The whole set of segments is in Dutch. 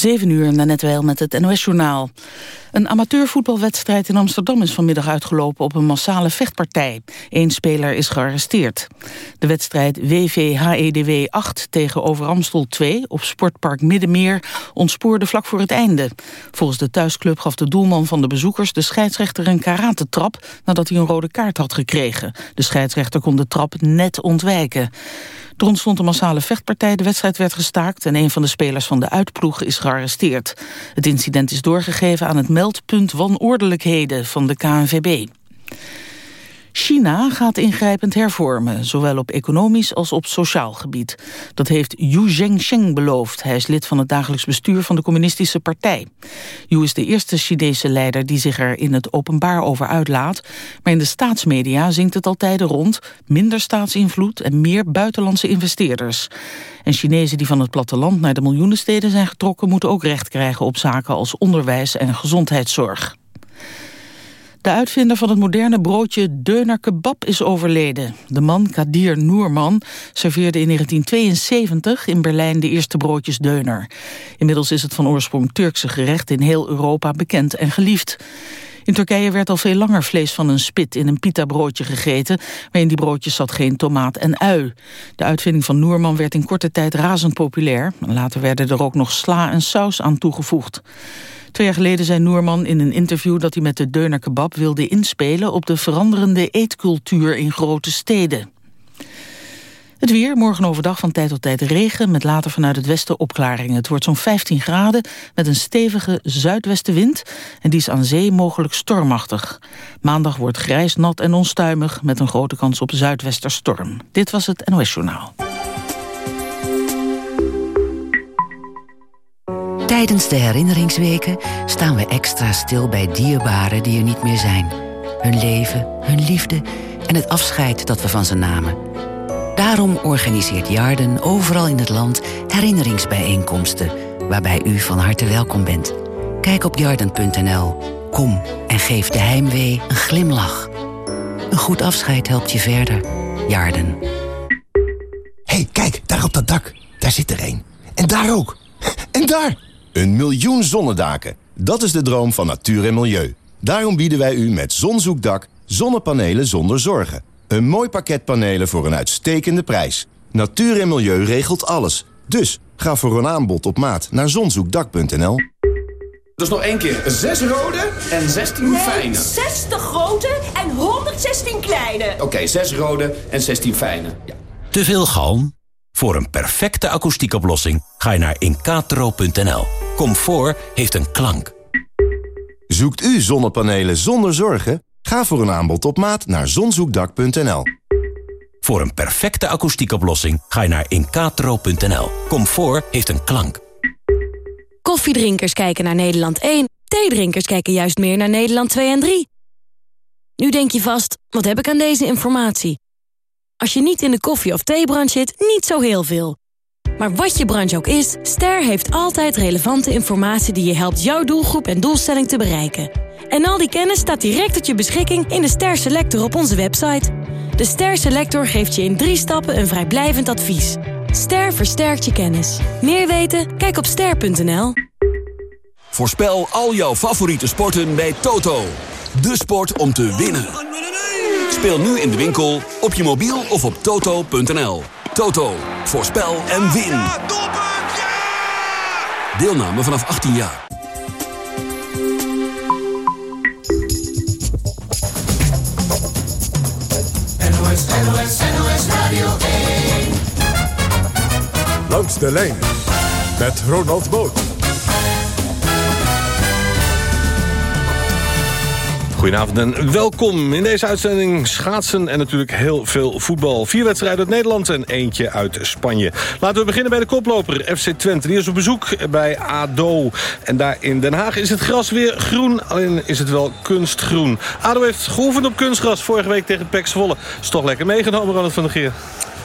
7 uur, net wel met het NOS-journaal. Een amateurvoetbalwedstrijd in Amsterdam is vanmiddag uitgelopen op een massale vechtpartij. Eén speler is gearresteerd. De wedstrijd WVHEDW 8 tegen Overamstel 2 op Sportpark Middenmeer ontspoorde vlak voor het einde. Volgens de thuisclub gaf de doelman van de bezoekers de scheidsrechter een karatentrap nadat hij een rode kaart had gekregen. De scheidsrechter kon de trap net ontwijken. Er ontstond een massale vechtpartij, de wedstrijd werd gestaakt... en een van de spelers van de uitploeg is gearresteerd. Het incident is doorgegeven aan het meldpunt wanordelijkheden van de KNVB. China gaat ingrijpend hervormen, zowel op economisch als op sociaal gebied. Dat heeft Yu Zhengsheng beloofd. Hij is lid van het dagelijks bestuur van de communistische partij. Yu is de eerste Chinese leider die zich er in het openbaar over uitlaat. Maar in de staatsmedia zingt het al tijden rond. Minder staatsinvloed en meer buitenlandse investeerders. En Chinezen die van het platteland naar de miljoenensteden zijn getrokken... moeten ook recht krijgen op zaken als onderwijs en gezondheidszorg. De uitvinder van het moderne broodje deuner kebab is overleden. De man, Kadir Noerman, serveerde in 1972 in Berlijn de eerste broodjes deuner. Inmiddels is het van oorsprong Turkse gerecht in heel Europa bekend en geliefd. In Turkije werd al veel langer vlees van een spit in een pita-broodje gegeten, maar in die broodjes zat geen tomaat en ui. De uitvinding van Noerman werd in korte tijd razend populair. Later werden er ook nog sla en saus aan toegevoegd. Twee jaar geleden zei Noerman in een interview dat hij met de deuner kebab wilde inspelen op de veranderende eetcultuur in grote steden. Het weer, morgen overdag van tijd tot tijd regen... met later vanuit het westen opklaringen. Het wordt zo'n 15 graden met een stevige zuidwestenwind... en die is aan zee mogelijk stormachtig. Maandag wordt grijs, nat en onstuimig... met een grote kans op zuidwesterstorm. Dit was het NOS Journaal. Tijdens de herinneringsweken staan we extra stil bij dierbaren die er niet meer zijn. Hun leven, hun liefde en het afscheid dat we van ze namen. Daarom organiseert Jarden overal in het land herinneringsbijeenkomsten... waarbij u van harte welkom bent. Kijk op jarden.nl. Kom en geef de heimwee een glimlach. Een goed afscheid helpt je verder. Jarden. hey, kijk, daar op dat dak. Daar zit er een. En daar ook. En daar! Een miljoen zonnedaken. Dat is de droom van natuur en milieu. Daarom bieden wij u met Zonzoekdak zonnepanelen zonder zorgen. Een mooi pakket panelen voor een uitstekende prijs. Natuur en milieu regelt alles. Dus ga voor een aanbod op maat naar zonzoekdak.nl. Dus nog één keer. Zes rode en 16 nee, fijne. 60 grote en 116 kleine. Oké, okay, 6 rode en 16 fijne. Ja. Te veel galm? Voor een perfecte akoestiekoplossing ga je naar incatro.nl. Comfort heeft een klank. Zoekt u zonnepanelen zonder zorgen? Ga voor een aanbod op maat naar zonzoekdak.nl. Voor een perfecte akoestiekoplossing ga je naar incatro.nl. Comfort heeft een klank. Koffiedrinkers kijken naar Nederland 1. Theedrinkers kijken juist meer naar Nederland 2 en 3. Nu denk je vast, wat heb ik aan deze informatie? Als je niet in de koffie- of theebrand zit, niet zo heel veel. Maar wat je branche ook is, Ster heeft altijd relevante informatie... die je helpt jouw doelgroep en doelstelling te bereiken. En al die kennis staat direct tot je beschikking in de Ster Selector op onze website. De Ster Selector geeft je in drie stappen een vrijblijvend advies. Ster versterkt je kennis. Meer weten? Kijk op ster.nl. Voorspel al jouw favoriete sporten bij Toto. De sport om te winnen. Speel nu in de winkel, op je mobiel of op toto.nl. Toto, voorspel en win. Deelname vanaf 18 jaar. NOS, NOS, NOS Radio 1. Langs de lijn met Ronald Boot. Goedenavond en welkom in deze uitzending schaatsen en natuurlijk heel veel voetbal. Vier wedstrijden uit Nederland en eentje uit Spanje. Laten we beginnen bij de koploper FC Twente. Die is op bezoek bij ADO. En daar in Den Haag is het gras weer groen, alleen is het wel kunstgroen. ADO heeft geoefend op kunstgras vorige week tegen PEC Zwolle. Is toch lekker meegenomen, Ronald van der Geer?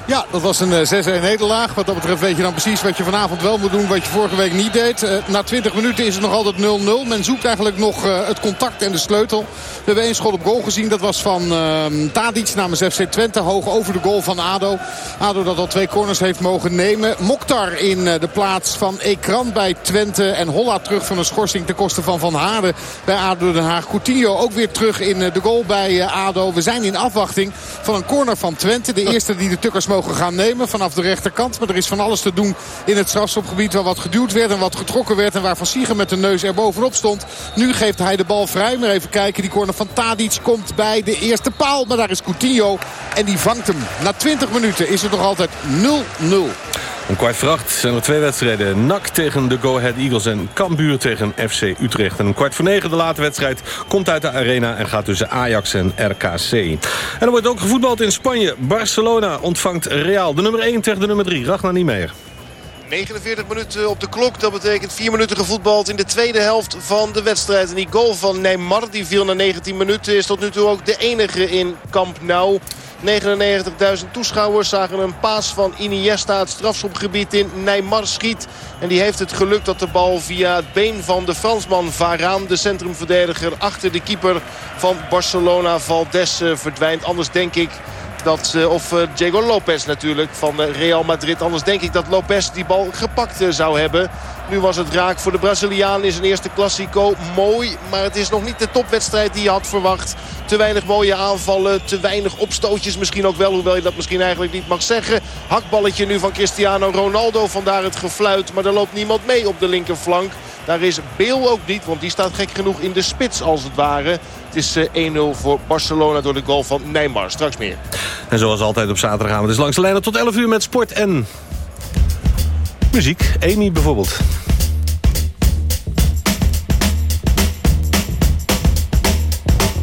Ja, dat was een 6-1 nederlaag. Wat dat betreft weet je dan precies wat je vanavond wel moet doen. Wat je vorige week niet deed. na 20 minuten is het nog altijd 0-0. Men zoekt eigenlijk nog het contact en de sleutel. We hebben één schot op goal gezien. Dat was van uh, Tadic namens FC Twente. Hoog over de goal van ADO. ADO dat al twee corners heeft mogen nemen. Mokhtar in de plaats van Ekran bij Twente. En Holla terug van een schorsing ten koste van Van Haarden bij ADO Den Haag. Coutinho ook weer terug in de goal bij ADO. We zijn in afwachting van een corner van Twente. De eerste die de tukkers mogen gaan nemen vanaf de rechterkant. Maar er is van alles te doen in het strafschopgebied waar wat geduwd werd en wat getrokken werd. En waar Van Siegen met de neus er bovenop stond. Nu geeft hij de bal vrij. Maar even kijken, die corner van Tadic komt bij de eerste paal. Maar daar is Coutinho en die vangt hem. Na 20 minuten is het nog altijd 0-0. Om kwart voor zijn er twee wedstrijden. NAC tegen de Go Ahead Eagles en Cambuur tegen FC Utrecht. En om kwart voor negen de late wedstrijd komt uit de arena... en gaat tussen Ajax en RKC. En er wordt ook gevoetbald in Spanje. Barcelona ontvangt Real. De nummer 1 tegen de nummer 3. Ragnar Niemeyer. 49 minuten op de klok. Dat betekent 4 minuten gevoetbald in de tweede helft van de wedstrijd. En die goal van Neymar, die viel na 19 minuten... is tot nu toe ook de enige in Camp Nou. 99.000 toeschouwers zagen een paas van Iniesta het strafschopgebied in. Neymar schiet. En die heeft het geluk dat de bal via het been van de Fransman Varaan... de centrumverdediger achter de keeper van Barcelona Valdes eh, verdwijnt. Anders denk ik dat, uh, of uh, Diego Lopez natuurlijk van uh, Real Madrid. Anders denk ik dat Lopez die bal gepakt zou hebben. Nu was het raak voor de Braziliaan in zijn eerste Classico. Mooi, maar het is nog niet de topwedstrijd die je had verwacht. Te weinig mooie aanvallen, te weinig opstootjes misschien ook wel. Hoewel je dat misschien eigenlijk niet mag zeggen. Hakballetje nu van Cristiano Ronaldo. Vandaar het gefluit, maar er loopt niemand mee op de linkerflank. Daar is Beel ook niet, want die staat gek genoeg in de spits als het ware. Het is 1-0 voor Barcelona door de goal van Neymar. Straks meer. En zoals altijd op zaterdagavond is langs de lijnen tot 11 uur met sport en muziek. Amy bijvoorbeeld.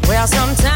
Well, sometimes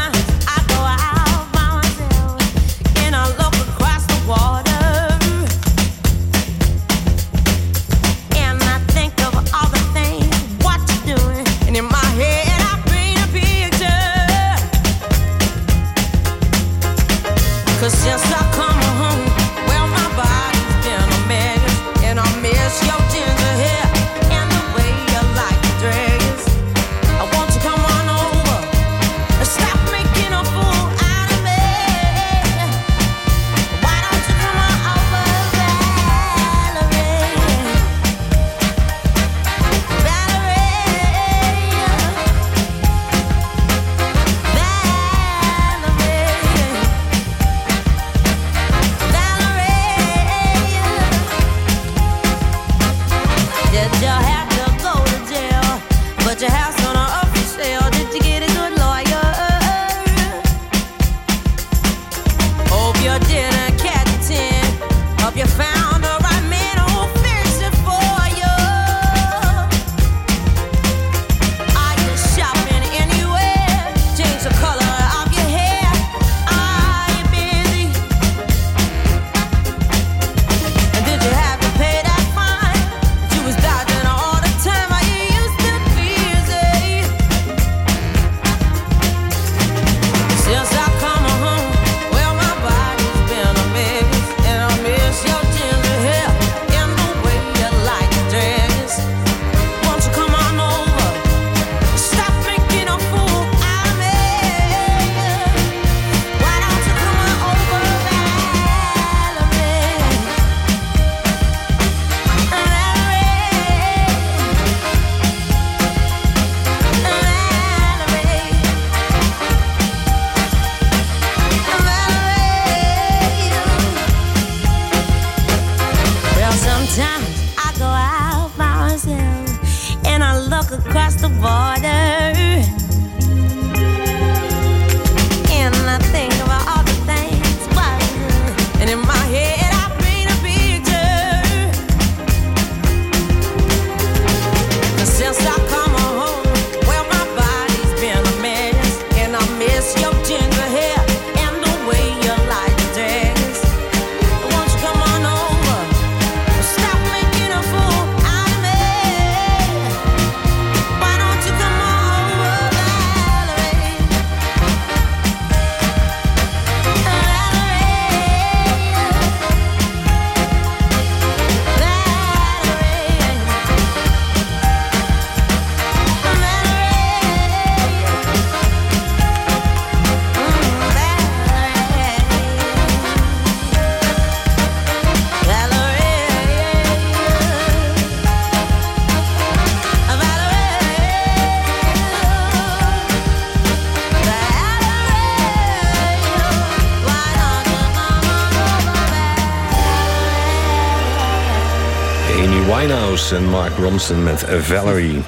met Valerie.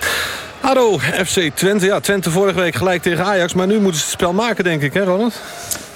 ADO, FC Twente. Ja, Twente vorige week gelijk tegen Ajax. Maar nu moeten ze het spel maken, denk ik, hè Ronald?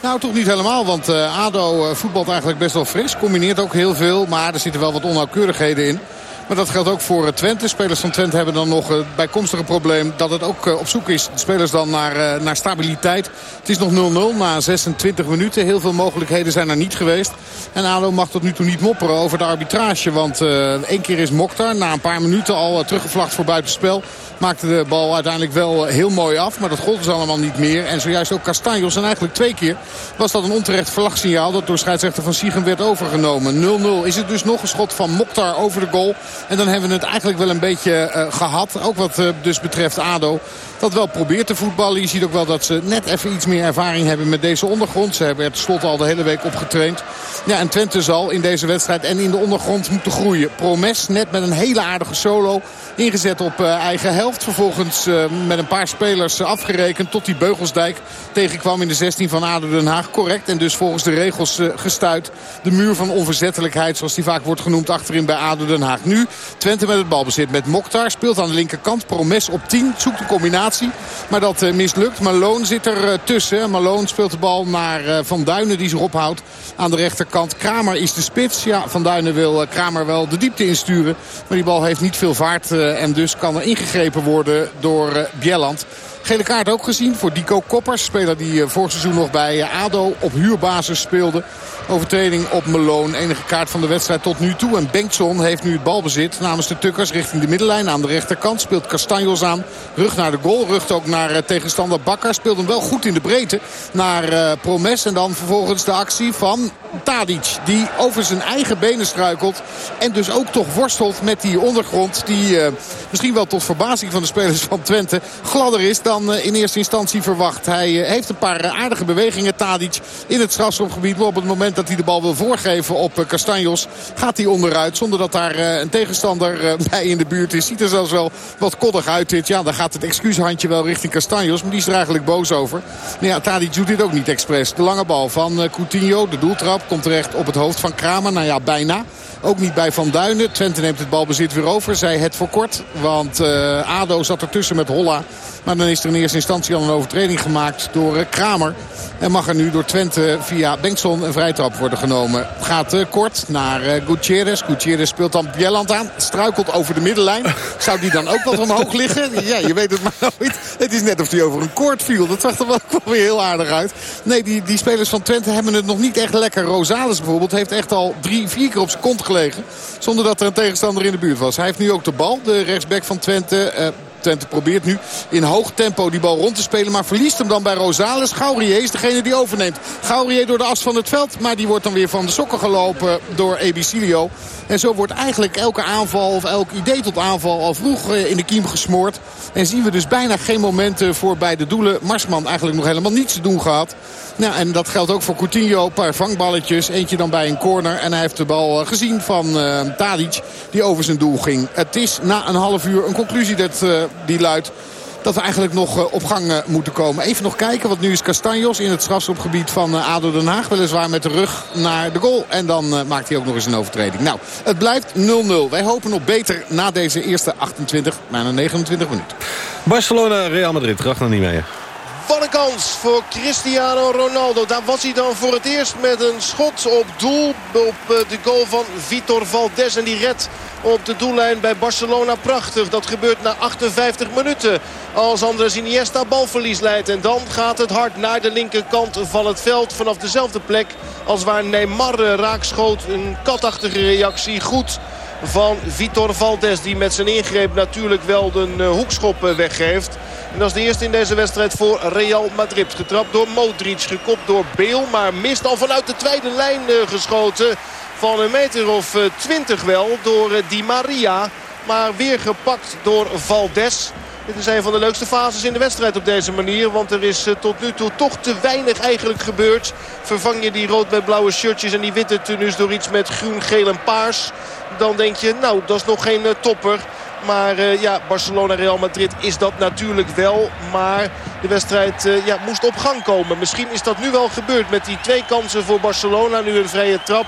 Nou, toch niet helemaal, want uh, ADO uh, voetbalt eigenlijk best wel fris. Combineert ook heel veel, maar er zitten wel wat onnauwkeurigheden in. Maar dat geldt ook voor eh, Twente. Spelers van Twente hebben dan nog het bijkomstige probleem... dat het ook op zoek is, de spelers dan, naar, naar stabiliteit. Het is nog 0-0 na 26 minuten. Heel veel mogelijkheden zijn er niet geweest. En ADO mag tot nu toe niet mopperen over de arbitrage. Want één keer is Mokhtar na een paar minuten al teruggevlacht voor buitenspel. Maakte de bal uiteindelijk wel heel mooi af. Maar dat gold dus allemaal niet meer. En zojuist ook Castanjos. En eigenlijk twee keer was dat een onterecht verlagsignaal. Dat door scheidsrechter van Siegen werd overgenomen. 0-0 is het dus nog een schot van Mokhtar over de goal. En dan hebben we het eigenlijk wel een beetje uh, gehad. Ook wat uh, dus betreft ADO. Dat wel probeert te voetballen. Je ziet ook wel dat ze net even iets meer ervaring hebben met deze ondergrond. Ze hebben er tenslotte al de hele week op getraind. Ja, en Twente zal in deze wedstrijd en in de ondergrond moeten groeien. Promes net met een hele aardige solo. Ingezet op eigen helft. Vervolgens uh, met een paar spelers uh, afgerekend tot die Beugelsdijk tegenkwam in de 16 van ADO Den Haag. Correct en dus volgens de regels gestuit. De muur van onverzettelijkheid zoals die vaak wordt genoemd achterin bij ADO Den Haag. Nu Twente met het balbezit met Mokhtar. Speelt aan de linkerkant. Promes op 10. Zoekt een combinatie. Maar dat mislukt. Malone zit er tussen. Malone speelt de bal naar Van Duinen die zich ophoudt aan de rechterkant. Kramer is de spits. Ja, Van Duinen wil Kramer wel de diepte insturen. Maar die bal heeft niet veel vaart. En dus kan er ingegrepen door Bjelland. Gele kaart ook gezien voor Dico Koppers. Speler die vorig seizoen nog bij ADO op huurbasis speelde. Overtreding op Malone. Enige kaart van de wedstrijd tot nu toe. En Bengtson heeft nu het balbezit namens de Tukkers richting de middenlijn. Aan de rechterkant speelt Castanjos aan. Rug naar de goal. Rug ook naar uh, tegenstander Bakker. Speelt hem wel goed in de breedte naar Promes. En dan vervolgens de actie van Tadic. Die over zijn eigen benen struikelt. En dus ook toch worstelt met die ondergrond. Die misschien wel tot verbazing van de spelers van Twente gladder is dan in eerste instantie verwacht. Hij heeft een paar aardige bewegingen Tadic in het strafschopgebied. Maar op het moment dat hij de bal wil voorgeven op Castanjos gaat hij onderuit. Zonder dat daar een tegenstander bij in de buurt is. Ziet er zelfs wel wat koddig uit dit. Ja, dan gaat het excuushandje wel richting Castanjos. Maar die is er eigenlijk boos over. Nou ja, Tadic doet dit ook niet expres. De lange bal van Coutinho, de doeltrap, komt terecht op het hoofd van Kramer. Nou ja, bijna. Ook niet bij Van Duinen. Twente neemt het balbezit weer over. Zij het voor kort. Want ADO zat ertussen met Holla. Maar dan is er in eerste instantie al een overtreding gemaakt door uh, Kramer. En mag er nu door Twente via Bengtson een vrijtrap worden genomen. Gaat uh, kort naar Gutierrez. Gutierrez speelt dan Bjelland aan. Struikelt over de middenlijn. Zou die dan ook wat omhoog liggen? Ja, je weet het maar nooit. Het is net of hij over een koord viel. Dat zag er wel weer heel aardig uit. Nee, die, die spelers van Twente hebben het nog niet echt lekker. Rosales bijvoorbeeld heeft echt al drie, vier keer op zijn kont gelegen. Zonder dat er een tegenstander in de buurt was. Hij heeft nu ook de bal. De rechtsback van Twente... Uh, Twente probeert nu in hoog tempo die bal rond te spelen. Maar verliest hem dan bij Rosales. Gaurier is degene die overneemt. Gaurier door de as van het veld. Maar die wordt dan weer van de sokken gelopen door Ebicilio. En zo wordt eigenlijk elke aanval of elk idee tot aanval al vroeg in de kiem gesmoord. En zien we dus bijna geen momenten voor beide doelen. Marsman eigenlijk nog helemaal niets te doen gehad. Nou, en dat geldt ook voor Coutinho. Een paar vangballetjes. Eentje dan bij een corner. En hij heeft de bal gezien van uh. Die over zijn doel ging. Het is na een half uur een conclusie dat, die luidt dat we eigenlijk nog uh, op gang uh, moeten komen. Even nog kijken, want nu is Castanjos in het strafschopgebied van uh, ADO Den Haag. Weliswaar met de rug naar de goal. En dan maakt hij ook nog eens een overtreding. Nou, het blijft 0-0. Wij hopen op beter na deze eerste 28, bijna 29 minuten. Barcelona, Real Madrid, nog niet mee. Wat een kans voor Cristiano Ronaldo. Daar was hij dan voor het eerst met een schot op doel. Op de goal van Vitor Valdes. En die red op de doellijn bij Barcelona. Prachtig. Dat gebeurt na 58 minuten. Als Andres Iniesta balverlies leidt. En dan gaat het hard naar de linkerkant van het veld. Vanaf dezelfde plek als waar Neymar raakschoot. Een katachtige reactie. Goed van Vitor Valdes. Die met zijn ingreep natuurlijk wel de hoekschop weggeeft. En dat is de eerste in deze wedstrijd voor Real Madrid. Getrapt door Modric, gekopt door Beel. Maar mist al vanuit de tweede lijn geschoten. Van een meter of twintig wel door Di Maria. Maar weer gepakt door Valdes. Dit is een van de leukste fases in de wedstrijd op deze manier. Want er is tot nu toe toch te weinig eigenlijk gebeurd. Vervang je die rood met blauwe shirtjes en die witte tenues door iets met groen, geel en paars. Dan denk je, nou dat is nog geen topper. Maar uh, ja, Barcelona-Real Madrid is dat natuurlijk wel. Maar de wedstrijd ja, moest op gang komen. Misschien is dat nu wel gebeurd met die twee kansen voor Barcelona. Nu een vrije trap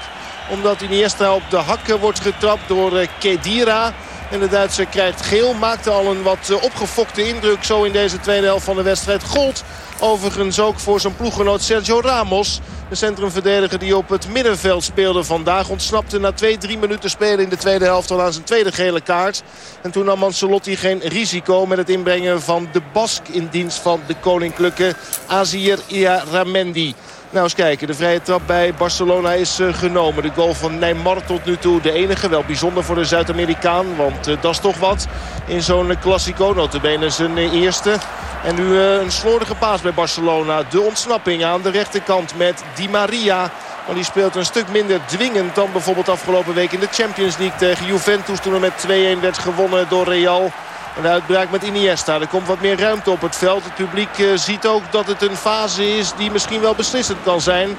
Omdat Iniesta op de hakken wordt getrapt door Kedira. En de Duitser krijgt geel. Maakte al een wat opgefokte indruk zo in deze tweede helft van de wedstrijd. Gold overigens ook voor zijn ploeggenoot Sergio Ramos. De centrumverdediger die op het middenveld speelde vandaag. Ontsnapte na 2-3 minuten spelen in de tweede helft al aan zijn tweede gele kaart. En toen nam Ancelotti geen risico met het inbrengen van de Bask in dienst van de koninklijke Azir Iaramendi. Nou eens kijken, de vrije trap bij Barcelona is uh, genomen. De goal van Neymar tot nu toe de enige. Wel bijzonder voor de Zuid-Amerikaan, want uh, dat is toch wat. In zo'n Classico, notabene zijn eerste. En nu een slordige paas bij Barcelona. De ontsnapping aan de rechterkant met Di Maria. Maar die speelt een stuk minder dwingend dan bijvoorbeeld afgelopen week in de Champions League tegen Juventus. Toen er met 2-1 werd gewonnen door Real. En de uitbraak met Iniesta. Er komt wat meer ruimte op het veld. Het publiek eh, ziet ook dat het een fase is die misschien wel beslissend kan zijn.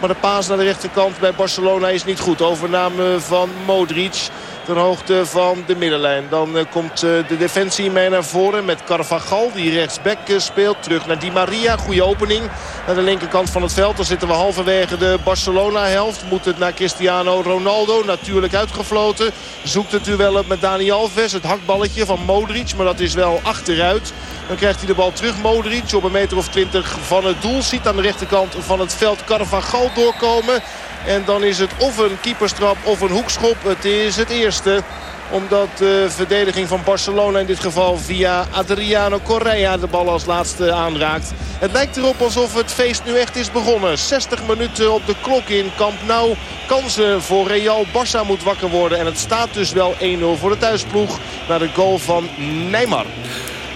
Maar de paas naar de rechterkant bij Barcelona is niet goed. Overname van Modric ter hoogte van de middenlijn. Dan eh, komt eh, de defensie mee naar voren met Carvajal die rechtsback speelt. Terug naar Di Maria. Goede opening naar de linkerkant van het veld. Dan zitten we halverwege de Barcelona-helft. Moet het naar Cristiano Ronaldo. Natuurlijk uitgefloten. Zoekt het duel op met Dani Alves. Het hakballetje van Modric. Maar dat is wel achteruit. Dan krijgt hij de bal terug. Modric op een meter of twintig van het doel. Ziet aan de rechterkant van het veld Carvajal doorkomen. En dan is het of een keeperstrap of een hoekschop. Het is het eerste omdat de verdediging van Barcelona in dit geval via Adriano Correa de bal als laatste aanraakt. Het lijkt erop alsof het feest nu echt is begonnen. 60 minuten op de klok in Camp Nou. Kansen voor Real. Barça moet wakker worden. En het staat dus wel 1-0 voor de thuisploeg. Naar de goal van Neymar.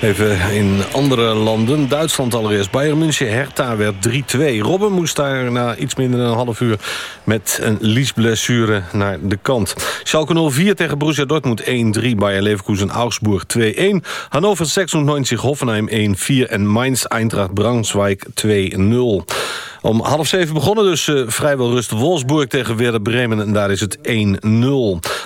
Even in andere landen. Duitsland allereerst. Bayern München, Hertha werd 3-2. Robben moest daar na iets minder dan een half uur... met een liesblessure naar de kant. Schalke 04 tegen Borussia Dortmund 1-3. Bayer Leverkusen, Augsburg 2-1. Hannover 96, Hoffenheim 1-4. En Mainz, Eintracht, Braunschweig 2-0. Om half zeven begonnen dus uh, vrijwel rust Wolfsburg tegen Werder Bremen. En daar is het 1-0.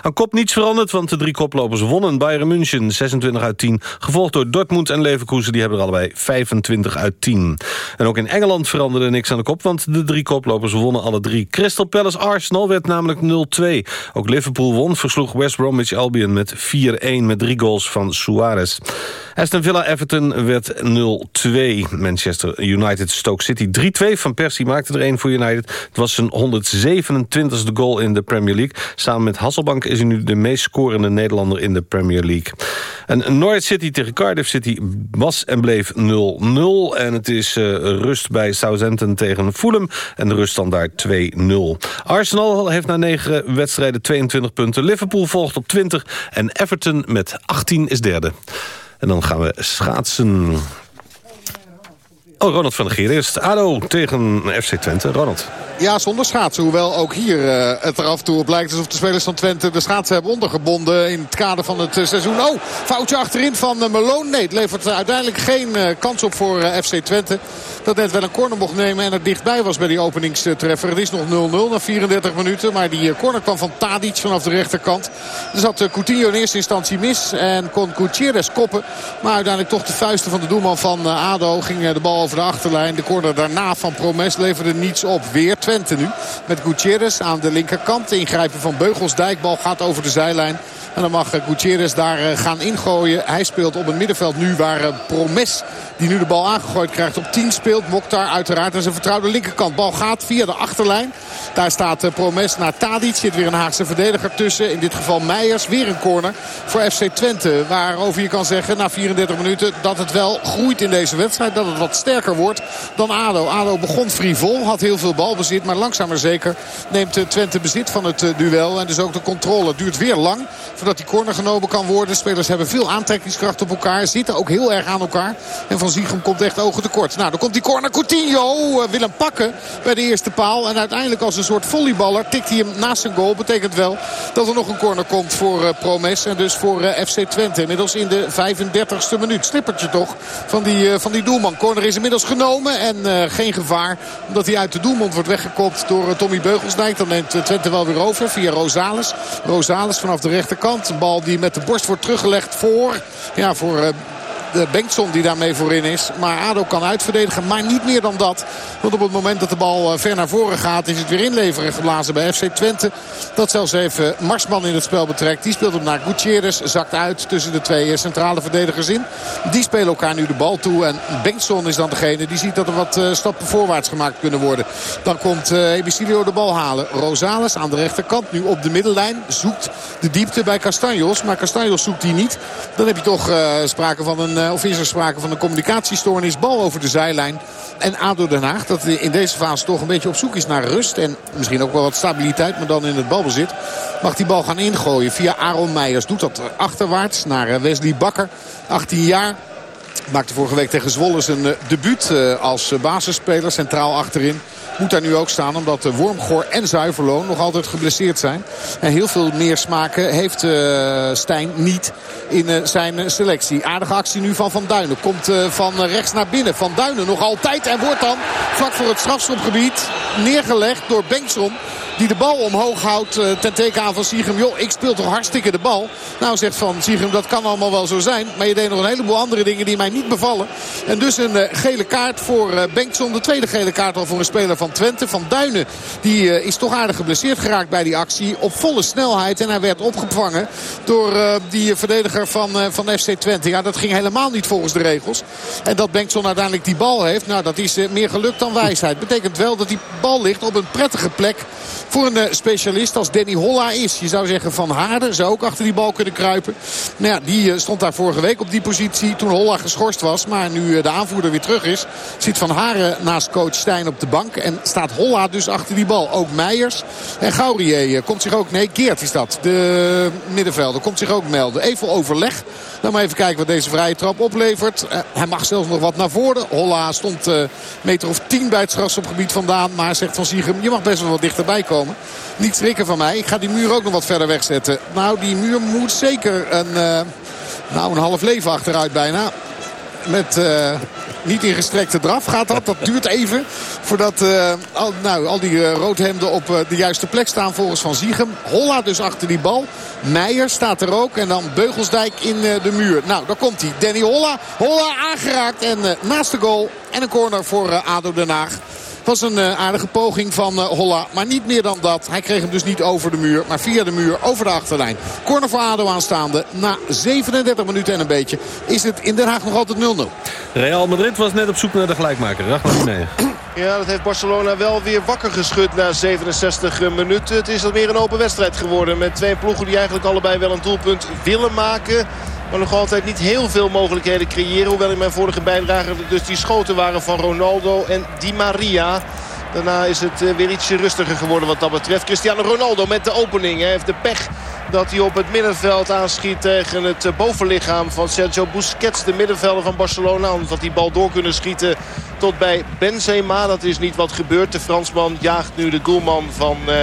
Aan kop niets veranderd, want de drie koplopers wonnen. Bayern München 26 uit 10. Gevolgd door Dortmund en Leverkusen. Die hebben er allebei 25 uit 10. En ook in Engeland veranderde niks aan de kop. Want de drie koplopers wonnen alle drie. Crystal Palace Arsenal werd namelijk 0-2. Ook Liverpool won, versloeg West Bromwich Albion met 4-1. Met drie goals van Suarez. Aston Villa Everton werd 0-2. Manchester United Stoke City 3-2 van Persie maakte er één voor United. Het was zijn 127e goal in de Premier League. Samen met Hasselbank is hij nu de meest scorende Nederlander in de Premier League. En Norwich City tegen Cardiff City was en bleef 0-0. En het is uh, rust bij Southampton tegen Fulham. En de ruststand daar 2-0. Arsenal heeft na 9 wedstrijden 22 punten. Liverpool volgt op 20. En Everton met 18 is derde. En dan gaan we schaatsen. Oh, Ronald van der Geer eerst. ADO tegen FC Twente. Ronald. Ja, zonder schaatsen. Hoewel ook hier uh, het er af en toe op lijkt alsof de spelers van Twente de schaatsen hebben ondergebonden in het kader van het uh, seizoen. Oh, foutje achterin van uh. Nee, het levert uiteindelijk geen kans op voor FC Twente. Dat net wel een corner mocht nemen en er dichtbij was bij die openingstreffer. Het is nog 0-0 na 34 minuten. Maar die corner kwam van Tadic vanaf de rechterkant. Er zat Coutinho in eerste instantie mis en kon Gutierrez koppen. Maar uiteindelijk toch de vuisten van de doelman van ADO ging de bal de achterlijn. De corner daarna van Promes leverde niets op. Weer Twente nu. Met Gutierrez aan de linkerkant. Ingrijpen van Beugelsdijk. Bal gaat over de zijlijn. En dan mag Gutierrez daar eh, gaan ingooien. Hij speelt op het middenveld nu waar eh, Promes, die nu de bal aangegooid krijgt, op 10 speelt. Mokhtar uiteraard aan zijn vertrouwde linkerkant. Bal gaat via de achterlijn. Daar staat eh, Promes naar Tadic. Zit weer een Haagse verdediger tussen. In dit geval Meijers. Weer een corner voor FC Twente. Waarover je kan zeggen na 34 minuten dat het wel groeit in deze wedstrijd. Dat het wat sterker wordt dan ADO. ADO begon frivol. Had heel veel balbezit. Maar langzaam maar zeker neemt Twente bezit van het duel. En dus ook de controle. Duurt weer lang voordat die corner genomen kan worden. Spelers hebben veel aantrekkingskracht op elkaar. Zitten ook heel erg aan elkaar. En Van Ziegem komt echt ogen tekort. Nou, dan komt die corner. Coutinho wil hem pakken bij de eerste paal. En uiteindelijk als een soort volleyballer tikt hij hem naast zijn goal. Betekent wel dat er nog een corner komt voor uh, Promes. En dus voor uh, FC Twente. Inmiddels in de 35ste minuut. Slippertje toch van die, van die doelman. Corner is inmiddels genomen. En geen gevaar. Omdat hij uit de doelmond wordt weggekopt door Tommy Beugelsdijk. Dan neemt Twente wel weer over via Rosales. Rosales vanaf de rechterkant. Een bal die met de borst wordt teruggelegd voor, ja, voor de Bengtson die daarmee voorin is. Maar ADO kan uitverdedigen, maar niet meer dan dat. Want op het moment dat de bal ver naar voren gaat... is het weer inleveren geblazen bij FC Twente. Dat zelfs even Marsman in het spel betrekt. Die speelt hem naar Gutierrez. Zakt uit tussen de twee centrale verdedigers in. Die spelen elkaar nu de bal toe. En Bengtson is dan degene die ziet dat er wat stappen voorwaarts gemaakt kunnen worden. Dan komt uh, de bal halen. Rosales aan de rechterkant. Nu op de middenlijn. Zoekt de diepte bij Castanjos. Maar Castanjos zoekt die niet. Dan heb je toch sprake van een, uh, of is er sprake van een communicatiestoornis. Bal over de zijlijn. En ADO Den Haag dat in deze fase toch een beetje op zoek is naar rust. En misschien ook wel wat stabiliteit. Maar dan in het balbezit. Mag die bal gaan ingooien via Aaron Meijers. Doet dat achterwaarts naar Wesley Bakker. 18 jaar. Maakte vorige week tegen Zwolle zijn uh, debuut als basisspeler. Centraal achterin. Moet daar nu ook staan omdat Wormgoor en Zuiverloon nog altijd geblesseerd zijn. En heel veel meer smaken heeft Stijn niet in zijn selectie. Aardige actie nu van Van Duinen. Komt van rechts naar binnen. Van Duinen nog altijd. En wordt dan vlak voor het strafschopgebied neergelegd door Bengtson. Die de bal omhoog houdt uh, ten teken aan van Siegem. Joh, ik speel toch hartstikke de bal. Nou zegt Van Siegem, dat kan allemaal wel zo zijn. Maar je deed nog een heleboel andere dingen die mij niet bevallen. En dus een uh, gele kaart voor uh, Bengtson. De tweede gele kaart al voor een speler van Twente. Van Duinen, die is toch aardig geblesseerd geraakt bij die actie. Op volle snelheid. En hij werd opgevangen door die verdediger van, van FC Twente. Ja, dat ging helemaal niet volgens de regels. En dat Bengtson uiteindelijk die bal heeft. Nou, dat is meer geluk dan wijsheid. Betekent wel dat die bal ligt op een prettige plek voor een specialist als Danny Holla is. Je zou zeggen Van Haarden zou ook achter die bal kunnen kruipen. Nou ja, die stond daar vorige week op die positie toen Holla geschorst was. Maar nu de aanvoerder weer terug is, zit Van Haren naast coach Stijn op de bank. En staat Holla dus achter die bal. Ook Meijers en Gaurier komt zich ook... Nee, Geert is dat. De middenvelder komt zich ook melden. Even overleg. Dan maar even kijken wat deze vrije trap oplevert. Hij mag zelfs nog wat naar voren. Holla stond meter of tien bij het strafschopgebied vandaan. Maar zegt Van Siegem, je mag best wel wat dichterbij komen. Niet schrikken van mij. Ik ga die muur ook nog wat verder wegzetten. Nou, die muur moet zeker een, uh, nou, een half leven achteruit bijna. Met uh, niet in gestrekte draf gaat dat. Dat duurt even voordat uh, al, nou, al die roodhemden op de juiste plek staan volgens Van Ziegem. Holla dus achter die bal. Meijer staat er ook. En dan Beugelsdijk in de muur. Nou, daar komt hij. Danny Holla. Holla aangeraakt en naast de goal. En een corner voor ADO Den Haag was een uh, aardige poging van uh, Holla. Maar niet meer dan dat. Hij kreeg hem dus niet over de muur. Maar via de muur over de achterlijn. Corner voor ADO aanstaande. Na 37 minuten en een beetje is het in Den Haag nog altijd 0-0. Real Madrid was net op zoek naar de gelijkmaker. Maar niet mee. Ja, dat heeft Barcelona wel weer wakker geschud na 67 minuten. Het is wat meer een open wedstrijd geworden. Met twee ploegen die eigenlijk allebei wel een doelpunt willen maken. Maar nog altijd niet heel veel mogelijkheden creëren. Hoewel in mijn vorige bijdrage dus die schoten waren van Ronaldo en Di Maria. Daarna is het weer ietsje rustiger geworden wat dat betreft. Cristiano Ronaldo met de opening. Hij heeft de pech dat hij op het middenveld aanschiet tegen het bovenlichaam van Sergio Busquets. De middenvelder van Barcelona. Omdat die bal door kunnen schieten tot bij Benzema. Dat is niet wat gebeurt. De Fransman jaagt nu de doelman van... Uh,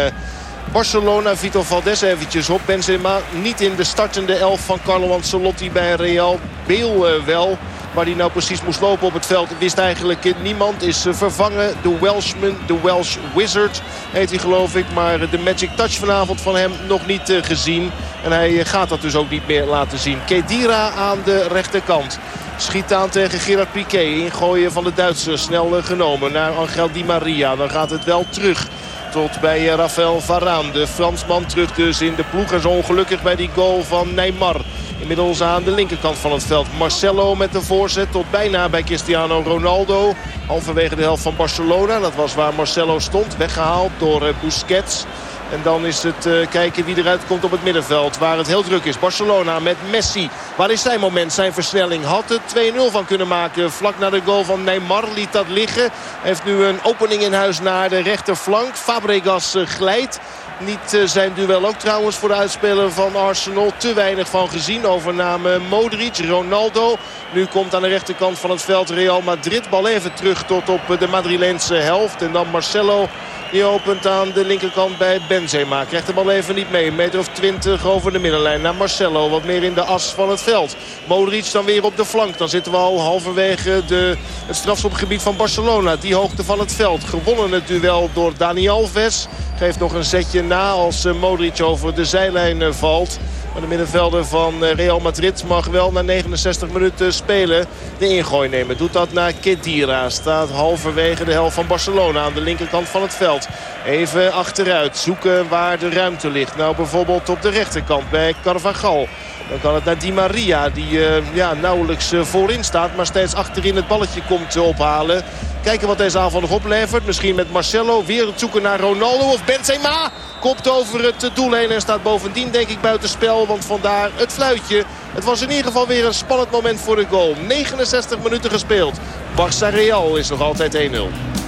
Barcelona, Vitor Valdes eventjes op. Benzema niet in de startende elf van Carlo Ancelotti bij Real. Beel uh, wel. Waar hij nou precies moest lopen op het veld wist eigenlijk niemand. Is uh, vervangen. De Welshman, de Welsh Wizard heet hij geloof ik. Maar de magic touch vanavond van hem nog niet uh, gezien. En hij gaat dat dus ook niet meer laten zien. Kedira aan de rechterkant. Schiet aan tegen Gerard Piqué. Ingooien van de Duitsers. Snel genomen naar Angel Di Maria. Dan gaat het wel terug tot bij Rafael Varaan. De Fransman terug dus in de ploeg. En zo ongelukkig bij die goal van Neymar. Inmiddels aan de linkerkant van het veld. Marcelo met de voorzet tot bijna bij Cristiano Ronaldo. Halverwege de helft van Barcelona. Dat was waar Marcelo stond. Weggehaald door Busquets. En dan is het uh, kijken wie eruit komt op het middenveld. Waar het heel druk is. Barcelona met Messi. Waar is zijn moment, zijn versnelling? Had het 2-0 van kunnen maken. Vlak na de goal van Neymar liet dat liggen. Heeft nu een opening in huis naar de rechterflank. Fabregas uh, glijdt. Niet uh, zijn duel ook trouwens voor de uitspeler van Arsenal. Te weinig van gezien. Overname Modric, Ronaldo. Nu komt aan de rechterkant van het veld Real Madrid. Bal even terug tot op de Madrileense helft. En dan Marcelo die opent aan de linkerkant bij Benzema. Krijgt de bal even niet mee. Een meter of twintig over de middenlijn naar Marcelo. Wat meer in de as van het veld. Modric dan weer op de flank. Dan zitten we al halverwege de, het strafschopgebied van Barcelona. Die hoogte van het veld. Gewonnen het duel door Dani Alves. Geeft nog een zetje na als Modric over de zijlijn valt. Maar de middenvelder van eh, Real Madrid mag wel na 69 minuten spelen. De ingooi nemen. Doet dat naar Kedira. Staat halverwege de helft van Barcelona aan de linkerkant van het veld. Even achteruit. Zoeken waar de ruimte ligt. Nou bijvoorbeeld op de rechterkant bij Carvajal. Dan kan het naar Di Maria die uh, ja, nauwelijks uh, voorin staat. Maar steeds achterin het balletje komt uh, ophalen. Kijken wat deze aanval nog oplevert. Misschien met Marcelo. Weer het zoeken naar Ronaldo of Benzema. Kopt over het doel heen en staat bovendien denk ik buitenspel. Want vandaar het fluitje. Het was in ieder geval weer een spannend moment voor de goal. 69 minuten gespeeld. Barça Real is nog altijd 1-0.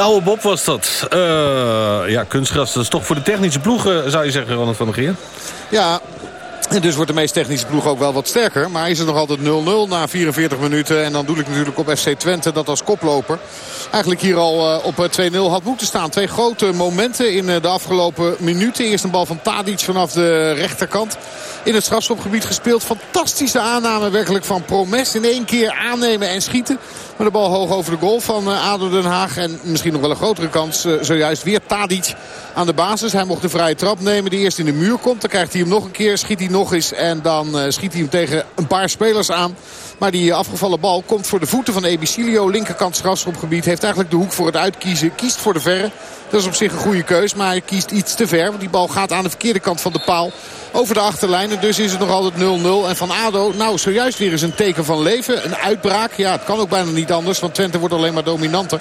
Douwe Bob was dat. Uh, ja, kunstgras, dat is toch voor de technische ploegen, zou je zeggen, Ronald van der Geer? Ja, en dus wordt de meest technische ploeg ook wel wat sterker. Maar is het nog altijd 0-0 na 44 minuten. En dan doe ik natuurlijk op FC Twente dat als koploper eigenlijk hier al uh, op 2-0 had moeten staan. Twee grote momenten in de afgelopen minuten. Eerst een bal van Tadic vanaf de rechterkant. In het strafschopgebied gespeeld. Fantastische aanname werkelijk van Promes. In één keer aannemen en schieten. Maar de bal hoog over de goal van uh, ADO Den Haag. En misschien nog wel een grotere kans. zojuist weer Tadic aan de basis. Hij mocht de vrije trap nemen die eerst in de muur komt. Dan krijgt hij hem nog een keer. Schiet hij nog eens. En dan schiet hij hem tegen een paar spelers aan. Maar die afgevallen bal komt voor de voeten van Ebicilio. Linkerkant strafschopgebied. Heeft eigenlijk de hoek voor het uitkiezen. Kiest voor de verre. Dat is op zich een goede keus. Maar hij kiest iets te ver. Want die bal gaat aan de verkeerde kant van de paal. Over de achterlijn. En dus is het nog altijd 0-0. En van ADO, nou zojuist weer eens een teken van leven. Een uitbraak. Ja, het kan ook bijna niet anders. Want Twente wordt alleen maar dominanter.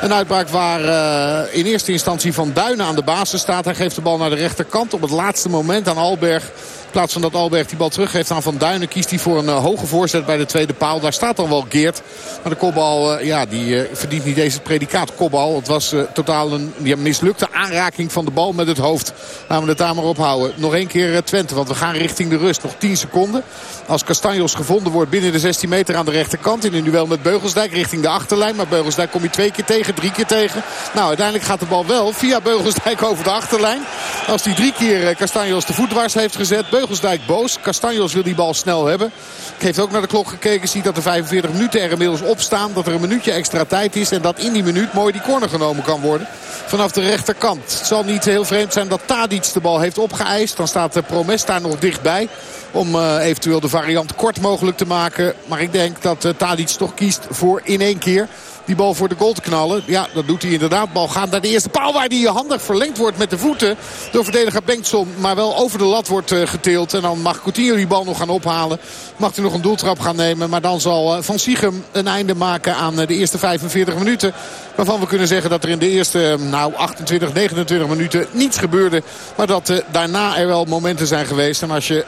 Een uitbraak waar uh, in eerste instantie Van Duinen aan de basis staat. Hij geeft de bal naar de rechterkant. Op het laatste moment aan Alberg plaats van dat Alberg die bal teruggeeft aan Van Duinen... kiest hij voor een hoge voorzet bij de tweede paal. Daar staat dan wel Geert. Maar de kopbal ja, die, verdient niet deze predicaat kopbal. Het was totaal een ja, mislukte aanraking van de bal met het hoofd. Laten we het daar maar ophouden. Nog één keer Twente, want we gaan richting de rust. Nog 10 seconden. Als Castanjos gevonden wordt binnen de 16 meter aan de rechterkant... in een duel met Beugelsdijk richting de achterlijn. Maar Beugelsdijk kom je twee keer tegen, drie keer tegen. Nou, uiteindelijk gaat de bal wel via Beugelsdijk over de achterlijn. Als hij drie keer Castanjos de voet dwars heeft gezet. Beugelsdijk boos. Castanjos wil die bal snel hebben. Heeft ook naar de klok gekeken. Ziet dat de 45 minuten er inmiddels op staan. Dat er een minuutje extra tijd is. En dat in die minuut mooi die corner genomen kan worden. Vanaf de rechterkant. Het zal niet heel vreemd zijn dat Tadic de bal heeft opgeëist. Dan staat de Promes daar nog dichtbij. Om uh, eventueel de variant kort mogelijk te maken. Maar ik denk dat uh, Tadic toch kiest voor in één keer die bal voor de goal te knallen. Ja, dat doet hij inderdaad. Bal gaat naar de eerste paal waar die handig verlengd wordt met de voeten. Door verdediger Bengtson. Maar wel over de lat wordt uh, geteeld. En dan mag Coutinho die bal nog gaan ophalen. Mag hij nog een doeltrap gaan nemen. Maar dan zal Van Siegem een einde maken aan de eerste 45 minuten. Waarvan we kunnen zeggen dat er in de eerste nou, 28, 29 minuten niets gebeurde. Maar dat daarna er wel momenten zijn geweest. En als je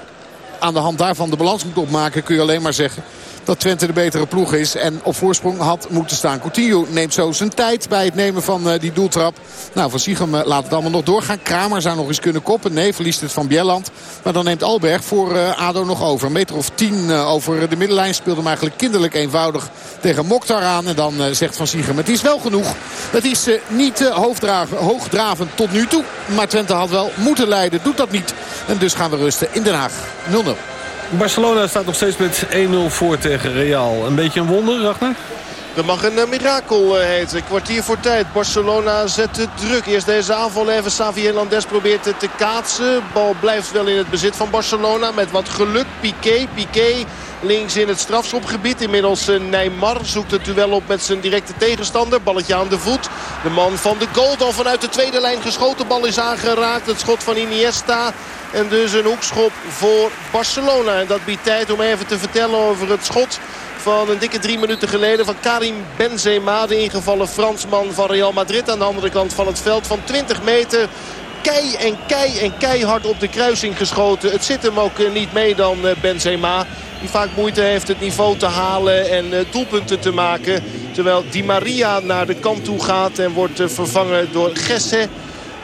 aan de hand daarvan de balans moet opmaken... kun je alleen maar zeggen dat Twente de betere ploeg is. En op voorsprong had moeten staan. Coutinho neemt zo zijn tijd bij het nemen van uh, die doeltrap. Nou, Van Siegem uh, laat het allemaal nog doorgaan. Kramer zou nog eens kunnen koppen. Nee, verliest het van Bjelland. Maar dan neemt Alberg voor uh, ADO nog over. Een meter of tien over de middenlijn. Speelde hem eigenlijk kinderlijk eenvoudig tegen Mokhtar aan. En dan zegt Van Siegem, het is wel genoeg. Het is niet hoogdravend tot nu toe. Maar Twente had wel moeten leiden. Doet dat niet. En dus gaan we rusten in Den Haag. 0-0. Barcelona staat nog steeds met 1-0 voor tegen Real. Een beetje een wonder, Ragnar? Dat mag een uh, mirakel uh, heten. Kwartier voor tijd. Barcelona zet de druk. Eerst deze aanval even. Xavi Hernandez probeert het te kaatsen. Bal blijft wel in het bezit van Barcelona. Met wat geluk. Piqué. Piqué links in het strafschopgebied. Inmiddels uh, Neymar zoekt het duel op met zijn directe tegenstander. Balletje aan de voet. De man van de goal dan vanuit de tweede lijn geschoten. Bal is aangeraakt. Het schot van Iniesta. En dus een hoekschop voor Barcelona. En dat biedt tijd om even te vertellen over het schot van een dikke drie minuten geleden van Karim Benzema. De ingevallen Fransman van Real Madrid aan de andere kant van het veld van 20 meter. Kei en kei en keihard op de kruising geschoten. Het zit hem ook eh, niet mee dan eh, Benzema. Die vaak moeite heeft het niveau te halen en eh, doelpunten te maken. Terwijl Di Maria naar de kant toe gaat en wordt vervangen door Gesse.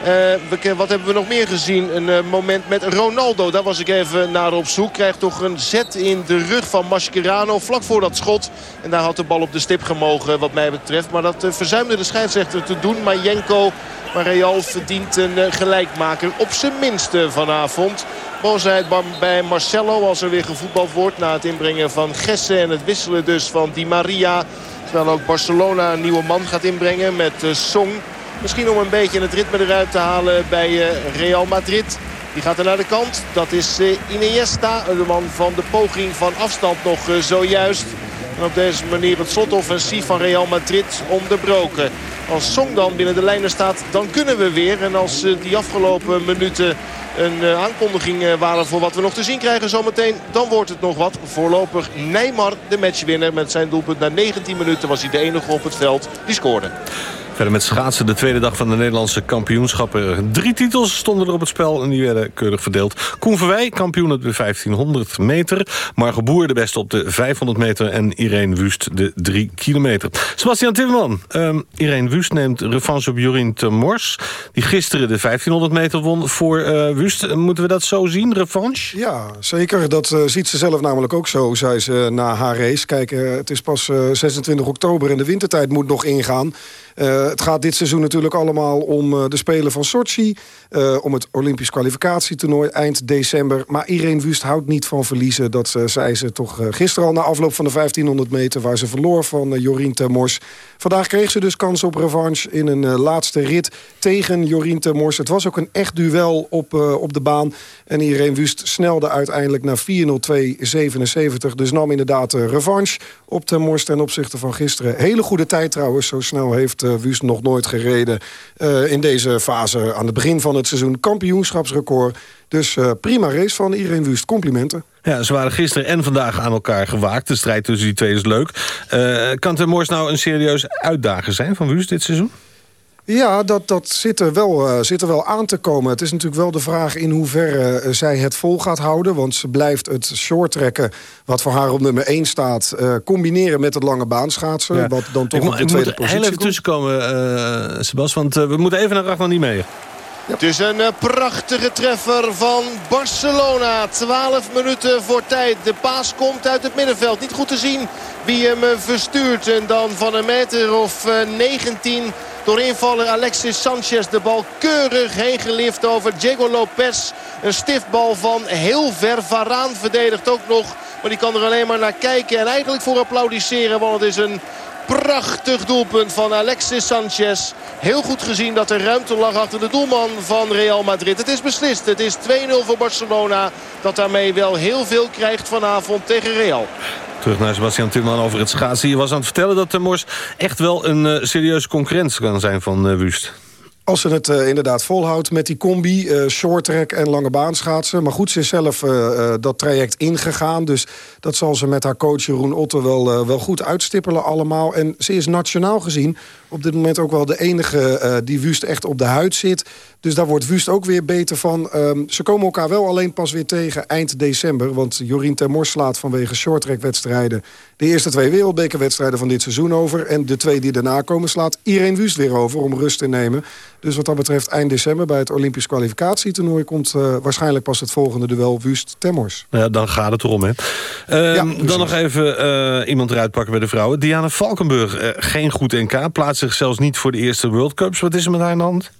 Uh, wat hebben we nog meer gezien? Een uh, moment met Ronaldo. Daar was ik even naar op zoek. Krijgt toch een zet in de rug van Mascherano. Vlak voor dat schot. En daar had de bal op de stip gemogen wat mij betreft. Maar dat uh, verzuimde de scheidsrechter te doen. Maar Jenko, maar Real verdient een gelijkmaker. Op zijn minste vanavond. Boosheid bij Marcelo als er weer gevoetbald wordt. Na het inbrengen van Gesse en het wisselen dus van Di Maria. Terwijl ook Barcelona een nieuwe man gaat inbrengen met Song. Misschien om een beetje het ritme eruit te halen bij eh, Real Madrid. Die gaat er naar de kant. Dat is eh, Iniesta, de man van de poging van afstand nog eh, zojuist. En op deze manier het slotoffensief van Real Madrid onderbroken. Als Song dan binnen de lijnen staat, dan kunnen we weer. En als die afgelopen minuten een aankondiging waren voor wat we nog te zien krijgen zometeen. Dan wordt het nog wat. Voorlopig Neymar de matchwinner. Met zijn doelpunt na 19 minuten was hij de enige op het veld die scoorde. Verder met schaatsen de tweede dag van de Nederlandse kampioenschappen. Drie titels stonden er op het spel en die werden keurig verdeeld. Koen Verwij, kampioen op de 1500 meter. Marge Boer de beste op de 500 meter. En Irene Wust de 3 kilometer. Sebastian Timmerman. Uh, Irene Wust neemt revanche op Jorien Mors. Die gisteren de 1500 meter won voor uh, Wust. Moeten we dat zo zien, revanche? Ja, zeker. Dat uh, ziet ze zelf namelijk ook zo, zei ze na haar race. Kijk, uh, het is pas 26 oktober en de wintertijd moet nog ingaan. Het gaat dit seizoen natuurlijk allemaal om uh, de Spelen van Sochi. Uh, om het Olympisch kwalificatietoernooi eind december. Maar Irene Wust houdt niet van verliezen. Dat zei ze toch gisteren al na afloop van de 1500 meter... waar ze verloor van Jorien Termors. Vandaag kreeg ze dus kans op revanche in een laatste rit tegen Jorien Termors. Het was ook een echt duel op, op de baan. En Irene Wust snelde uiteindelijk naar 4.02.77. Dus nam inderdaad revanche op Termors ten opzichte van gisteren. Hele goede tijd trouwens. Zo snel heeft uh, Nog nooit gereden uh, in deze fase aan het begin van het seizoen. Kampioenschapsrecord. Dus uh, prima race van Irene Wust. Complimenten. Ja, ze waren gisteren en vandaag aan elkaar gewaakt. De strijd tussen die twee is leuk. kan Termors nou een serieus uitdager zijn van Wust dit seizoen? Ja, dat, dat zit, er wel, uh, zit er wel aan te komen. Het is natuurlijk wel de vraag in hoeverre uh, zij het vol gaat houden. Want ze blijft het shorttrekken, wat voor haar op nummer 1 staat... Uh, combineren met het lange baanschaatsen, ja. wat dan toch ik op de tweede positie heel even tussenkomen, Sebas, want we moeten even naar Ragnar niet mee. Ja. Het is een prachtige treffer van Barcelona. 12 minuten voor tijd. De paas komt uit het middenveld. Niet goed te zien wie hem verstuurt. En dan van een meter of uh, 19 door invaller Alexis Sanchez de bal keurig heen gelift over Diego Lopez. Een stiftbal van heel ver. Varaan verdedigt ook nog. Maar die kan er alleen maar naar kijken. En eigenlijk voor applaudisseren. Want het is een prachtig doelpunt van Alexis Sanchez. Heel goed gezien dat er ruimte lag achter de doelman van Real Madrid. Het is beslist. Het is 2-0 voor Barcelona. Dat daarmee wel heel veel krijgt vanavond tegen Real. Terug naar Sebastian Timmerman over het schaatsen. Je was aan het vertellen dat de Mors echt wel een uh, serieuze concurrent kan zijn van uh, Wust. Als ze het uh, inderdaad volhoudt met die combi, uh, short track en lange baanschaatsen. Maar goed, ze is zelf uh, dat traject ingegaan. Dus dat zal ze met haar coach Jeroen Otter wel, wel goed uitstippelen allemaal. En ze is nationaal gezien op dit moment ook wel de enige die Wust echt op de huid zit. Dus daar wordt Wust ook weer beter van. Um, ze komen elkaar wel alleen pas weer tegen eind december. Want Jorien Termors slaat vanwege shorttrack-wedstrijden... de eerste twee wereldbekerwedstrijden van dit seizoen over. En de twee die daarna komen slaat Irene Wust weer over om rust te nemen. Dus wat dat betreft eind december bij het Olympisch kwalificatietoernooi... komt uh, waarschijnlijk pas het volgende duel Wust-Termors. Ja, dan gaat het erom, hè. Uh, ja, dan nog even uh, iemand eruit pakken bij de vrouwen. Diana Valkenburg, eh, geen goed NK. Plaatst zich zelfs niet voor de eerste World Cups. Wat is er met haar de hand?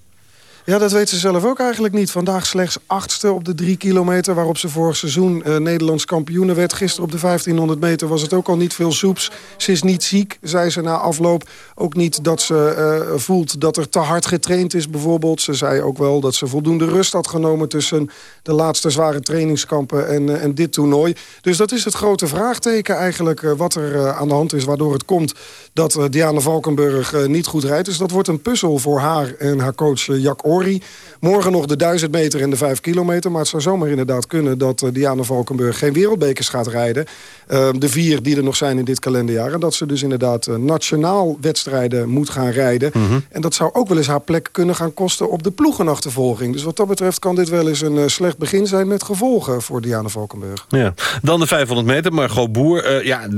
Ja, dat weet ze zelf ook eigenlijk niet. Vandaag slechts achtste op de drie kilometer... waarop ze vorig seizoen uh, Nederlands kampioene werd. Gisteren op de 1500 meter was het ook al niet veel soeps. Ze is niet ziek, zei ze na afloop. Ook niet dat ze uh, voelt dat er te hard getraind is bijvoorbeeld. Ze zei ook wel dat ze voldoende rust had genomen... tussen de laatste zware trainingskampen en, uh, en dit toernooi. Dus dat is het grote vraagteken eigenlijk... wat er aan de hand is, waardoor het komt... dat Diana Valkenburg niet goed rijdt. Dus dat wordt een puzzel voor haar en haar coach Jack Ori. Morgen nog de 1000 meter en de 5 kilometer. Maar het zou zomaar inderdaad kunnen dat uh, Diana Valkenburg geen wereldbekers gaat rijden. Uh, de vier die er nog zijn in dit kalenderjaar. En dat ze dus inderdaad uh, nationaal wedstrijden moet gaan rijden. Mm -hmm. En dat zou ook wel eens haar plek kunnen gaan kosten op de ploegenachtervolging. Dus wat dat betreft kan dit wel eens een slecht begin zijn met gevolgen voor Diana Valkenburg. Ja. Dan de 500 meter. Margot Boer, ja,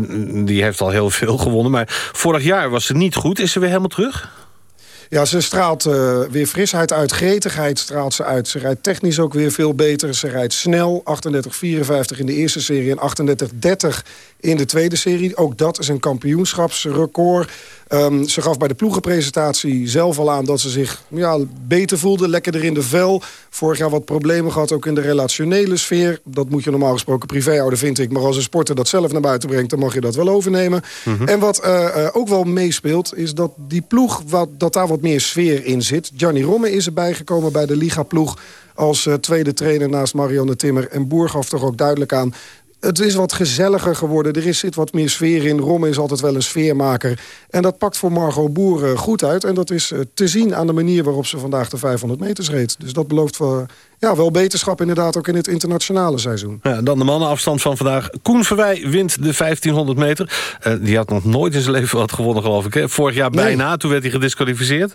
die heeft al heel veel gewonnen. Maar vorig jaar was ze niet goed. Is ze weer helemaal terug? Ja, ze straalt uh, weer frisheid uit. Gretigheid straalt ze uit. Ze rijdt technisch ook weer veel beter. Ze rijdt snel. 38-54 in de eerste serie en 38-30 in de tweede serie. Ook dat is een kampioenschapsrecord. Um, ze gaf bij de ploegenpresentatie zelf al aan dat ze zich ja, beter voelde. Lekkerder in de vel. Vorig jaar wat problemen gehad, ook in de relationele sfeer. Dat moet je normaal gesproken privé houden, vind ik. Maar als een sporter dat zelf naar buiten brengt, dan mag je dat wel overnemen. Mm -hmm. En wat uh, uh, ook wel meespeelt, is dat die ploeg, wat, dat daar wat meer sfeer in zit. Gianni Romme is erbij gekomen bij de Liga-ploeg als uh, tweede trainer naast Marianne Timmer. En Boer gaf toch ook duidelijk aan het is wat gezelliger geworden. Er is, zit wat meer sfeer in. Rom is altijd wel een sfeermaker. En dat pakt voor Margot Boer goed uit. En dat is te zien aan de manier waarop ze vandaag de 500 meters reed. Dus dat belooft voor, ja, wel beterschap inderdaad ook in het internationale seizoen. Ja, dan de mannenafstand van vandaag. Koen Verwij wint de 1500 meter. Uh, die had nog nooit in zijn leven wat gewonnen, geloof ik. Hè? Vorig jaar nee. bijna, toen werd hij gedisqualificeerd.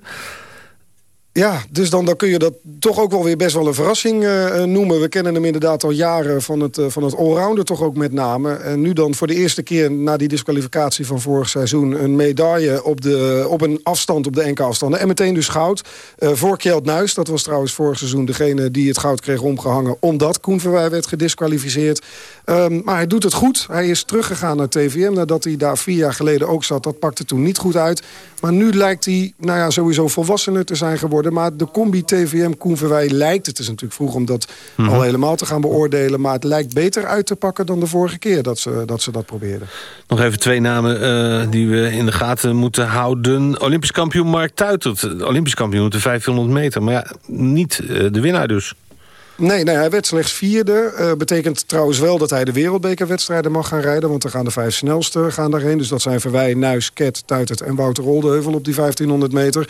Ja, dus dan, dan kun je dat toch ook wel weer best wel een verrassing uh, noemen. We kennen hem inderdaad al jaren van het, uh, van het allrounder toch ook met name. En nu dan voor de eerste keer na die disqualificatie van vorig seizoen... een medaille op, de, op een afstand op de enkele afstanden. En meteen dus goud. Uh, voor Kjeld Nuis, dat was trouwens vorig seizoen degene die het goud kreeg omgehangen... omdat Koen Verwij werd gedisqualificeerd. Um, maar hij doet het goed. Hij is teruggegaan naar TVM nadat hij daar vier jaar geleden ook zat. Dat pakte toen niet goed uit. Maar nu lijkt hij nou ja, sowieso volwassener te zijn geworden. Maar de combi TVM Koen Verwij lijkt, het is natuurlijk vroeg om dat mm -hmm. al helemaal te gaan beoordelen... maar het lijkt beter uit te pakken dan de vorige keer dat ze dat, ze dat probeerden. Nog even twee namen uh, die we in de gaten moeten houden. Olympisch kampioen Mark Tuitert. Olympisch kampioen op de 500 meter. Maar ja, niet uh, de winnaar dus. Nee, nee, hij werd slechts vierde. Uh, betekent trouwens wel dat hij de wereldbekerwedstrijden mag gaan rijden. Want er gaan de vijf snelste gaan daarheen. Dus dat zijn Verwij, Nuis, Ket, Tuitert en Wouter Oldeheuvel op die 1500 meter.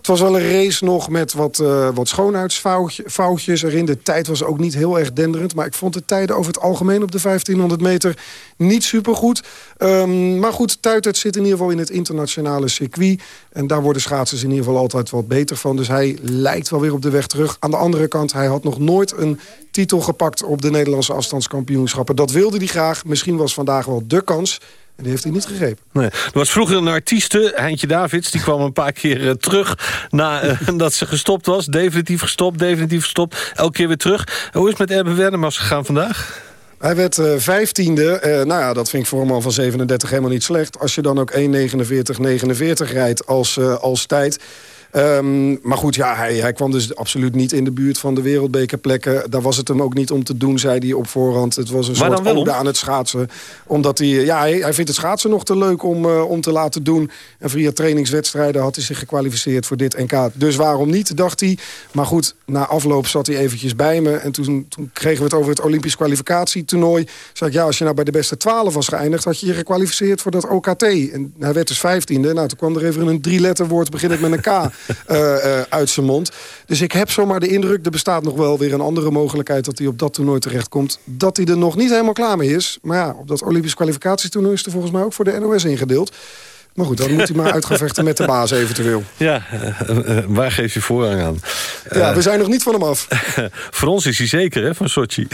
Het was wel een race nog met wat, uh, wat schoonheidsfoutjes erin. De tijd was ook niet heel erg denderend. Maar ik vond de tijden over het algemeen op de 1500 meter niet supergoed. Um, maar goed, Tuitert zit in ieder geval in het internationale circuit. En daar worden schaatsers in ieder geval altijd wat beter van. Dus hij lijkt wel weer op de weg terug. Aan de andere kant, hij had nog nooit een titel gepakt... op de Nederlandse afstandskampioenschappen. Dat wilde hij graag. Misschien was vandaag wel de kans... En die heeft hij niet gegrepen. Nee. Er was vroeger een artieste, Heintje Davids... die kwam een paar keer uh, terug nadat uh, ze gestopt was. Definitief gestopt, definitief gestopt. Elke keer weer terug. Hoe is het met Erben Wernemars gegaan vandaag? Hij werd uh, vijftiende. Uh, nou ja, dat vind ik voor een man van 37 helemaal niet slecht. Als je dan ook 1.49.49 rijdt als, uh, als tijd... Um, maar goed, ja, hij, hij kwam dus absoluut niet in de buurt van de wereldbekerplekken. Daar was het hem ook niet om te doen, zei hij op voorhand. Het was een maar soort ode aan het schaatsen. Omdat hij, ja, hij, hij, vindt het schaatsen nog te leuk om, uh, om te laten doen. En via trainingswedstrijden had hij zich gekwalificeerd voor dit NK. Dus waarom niet, dacht hij. Maar goed, na afloop zat hij eventjes bij me. En toen, toen kregen we het over het Olympisch kwalificatietoernooi. Zei ik, ja, als je nou bij de beste twaalf was geëindigd... had je je gekwalificeerd voor dat OKT. En hij werd dus vijftiende. Nou, toen kwam er even een drie letterwoord beginnend met een K. uh, uh, uit zijn mond. Dus ik heb zomaar de indruk, er bestaat nog wel weer een andere mogelijkheid... dat hij op dat toernooi terechtkomt. Dat hij er nog niet helemaal klaar mee is. Maar ja, op dat Olympisch kwalificatietoernooi... is er volgens mij ook voor de NOS ingedeeld. Maar goed, dan moet hij maar uit gaan vechten met de baas eventueel. Ja, uh, uh, waar geef je voorrang aan? Ja, we zijn nog niet van hem af. voor ons is hij zeker, hè, van Sochi.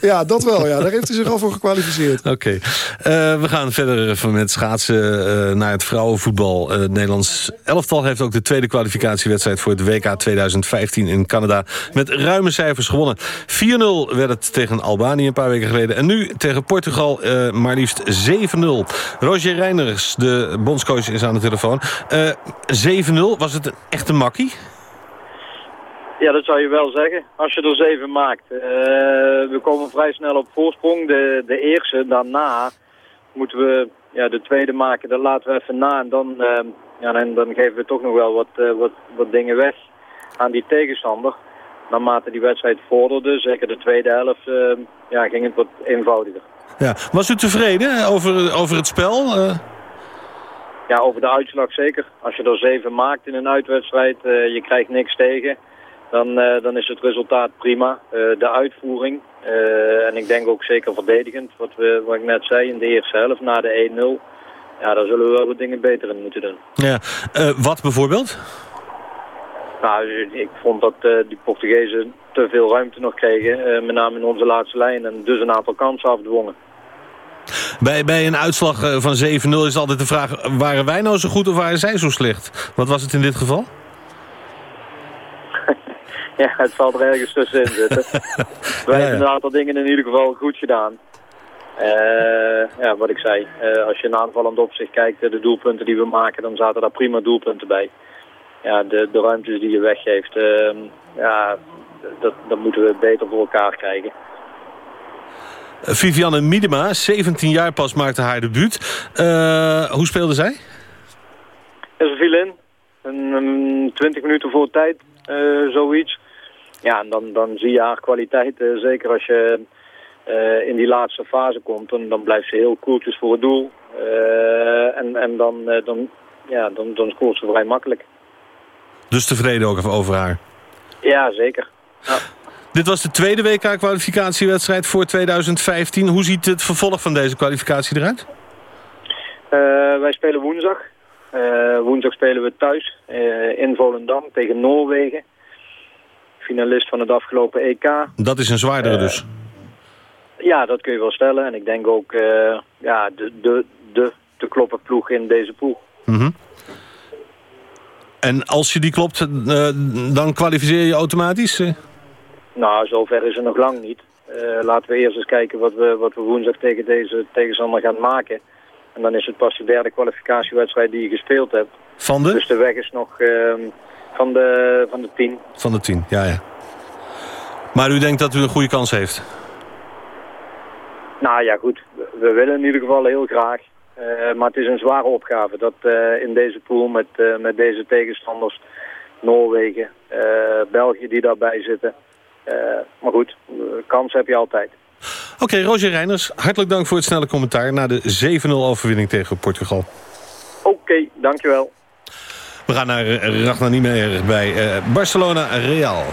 Ja, dat wel. Ja. Daar heeft hij zich al voor gekwalificeerd. Oké. Okay. Uh, we gaan verder van met schaatsen naar het vrouwenvoetbal. het Nederlands elftal heeft ook de tweede kwalificatiewedstrijd... voor het WK 2015 in Canada met ruime cijfers gewonnen. 4-0 werd het tegen Albanië een paar weken geleden. En nu tegen Portugal maar liefst 7-0. Roger Reiners, de bondscoach, is aan de telefoon. 7-0, was het een echte makkie? Ja, dat zou je wel zeggen. Als je er zeven maakt. Uh, we komen vrij snel op voorsprong. De, de eerste, daarna moeten we ja, de tweede maken. Dan laten we even na en dan, uh, ja, dan, dan geven we toch nog wel wat, uh, wat, wat dingen weg aan die tegenstander. Naarmate die wedstrijd vorderde, zeker de tweede helft, ja, ging het wat eenvoudiger. Ja. Was u tevreden over, over het spel? Ja, over de uitslag zeker. Als je er zeven maakt in een uitwedstrijd, je krijgt niks tegen dan, uh, dan is het resultaat prima. Uh, de uitvoering, uh, en ik denk ook zeker verdedigend, wat, we, wat ik net zei in de eerste helft na de 1-0. Ja, daar zullen we wel wat dingen beter in moeten doen. Ja, wat bijvoorbeeld? Nou, ik vond dat die Portugezen te veel ruimte nog kregen, met name in onze laatste lijn, en dus een aantal kansen afdwongen. Bij, bij een uitslag van 7-0 is altijd de vraag, waren wij nou zo goed of waren zij zo slecht? Wat was het in dit geval? Ja, het valt er ergens tussenin zitten. Wij hebben een aantal dingen in ieder geval goed gedaan. Uh, ja, wat ik zei, uh, als je een aanvallend opzicht kijkt, de doelpunten die we maken, dan zaten daar prima doelpunten bij. Ja, de, de ruimtes die je weggeeft, uh, ja, dat, dat moeten we beter voor elkaar krijgen. Vivianne Miedema, 17 jaar pas, maakte haar debuut. hoe speelde zij? ze viel in. Een, 20 minuten voor tijd, zoiets. Ja, en dan, dan zie je haar kwaliteit. Uh, zeker als je uh, in die laatste fase komt, dan, dan blijft ze heel koeltjes voor het doel. Uh, en en dan, dan, ja, dan, dan scoort ze vrij makkelijk. Dus tevreden ook over haar? Ja, zeker. Ja. Dit was de tweede WK-kwalificatiewedstrijd voor 2015. Hoe ziet het vervolg van deze kwalificatie eruit? wij spelen woensdag. woensdag spelen we thuis in Volendam tegen Noorwegen finalist van het afgelopen EK. Dat is een zwaardere dus? Ja, dat kun je wel stellen. En ik denk ook ja, de, de, de te kloppen ploeg in deze pool. Mm -hmm. En als je die klopt, dan kwalificeer je automatisch? Nou, zover is het nog lang niet. laten we eerst eens kijken wat we, wat we woensdag tegen deze tegenstander gaan maken. En dan is het pas de derde kwalificatiewedstrijd die je gespeeld hebt. Van de? Dus de weg is nog ehm, van de, van de tien. Van de tien, ja, ja. Maar u denkt dat u een goede kans heeft? Nou ja, goed. We willen in ieder geval heel graag. Uh, maar het is een zware opgave. Dat uh, in deze pool met, met deze tegenstanders, Noorwegen, België die daarbij zitten. Maar goed, kans heb je altijd. Oké, Roger Reiners, hartelijk dank voor het snelle commentaar... na de 7-0 overwinning tegen Portugal. Oké, dankjewel. We gaan naar Ragnar Niemeyer bij Barcelona Real.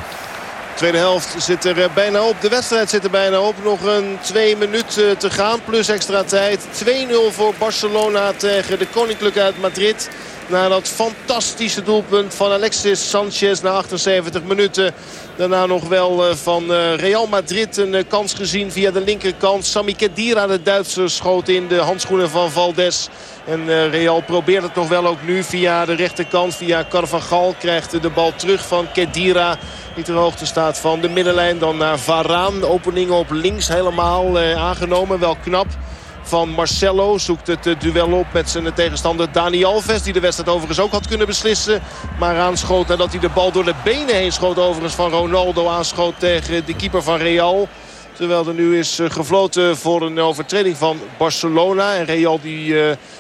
Tweede helft zit er bijna op. De wedstrijd zit er bijna op. Nog een twee minuten te gaan. Plus extra tijd. 2-0 voor Barcelona tegen de Koninklijke uit Madrid. Na dat fantastische doelpunt van Alexis Sanchez na 78 minuten. Daarna nog wel eh, van eh, Real Madrid een eh, kans gezien via de linkerkant. Sami Khedira, de Duitser, schoot in de handschoenen van Valdes. En Real probeert het nog wel ook nu via de rechterkant. Via Carvajal krijgt de bal terug van Kedira. Die ter hoogte staat van de middenlijn. Dan naar Varaan. Opening op links helemaal aangenomen. Wel knap van Marcelo. Zoekt het eh, duel op met zijn tegenstander Dani Alves. Die de wedstrijd overigens ook had kunnen beslissen. Maar aanschoot nadat hij de bal door de benen heen schoot. Overigens van Ronaldo aanschoot tegen de keeper van Real. Terwijl er nu is eh, gefloten voor een overtreding van Barcelona. En Real die,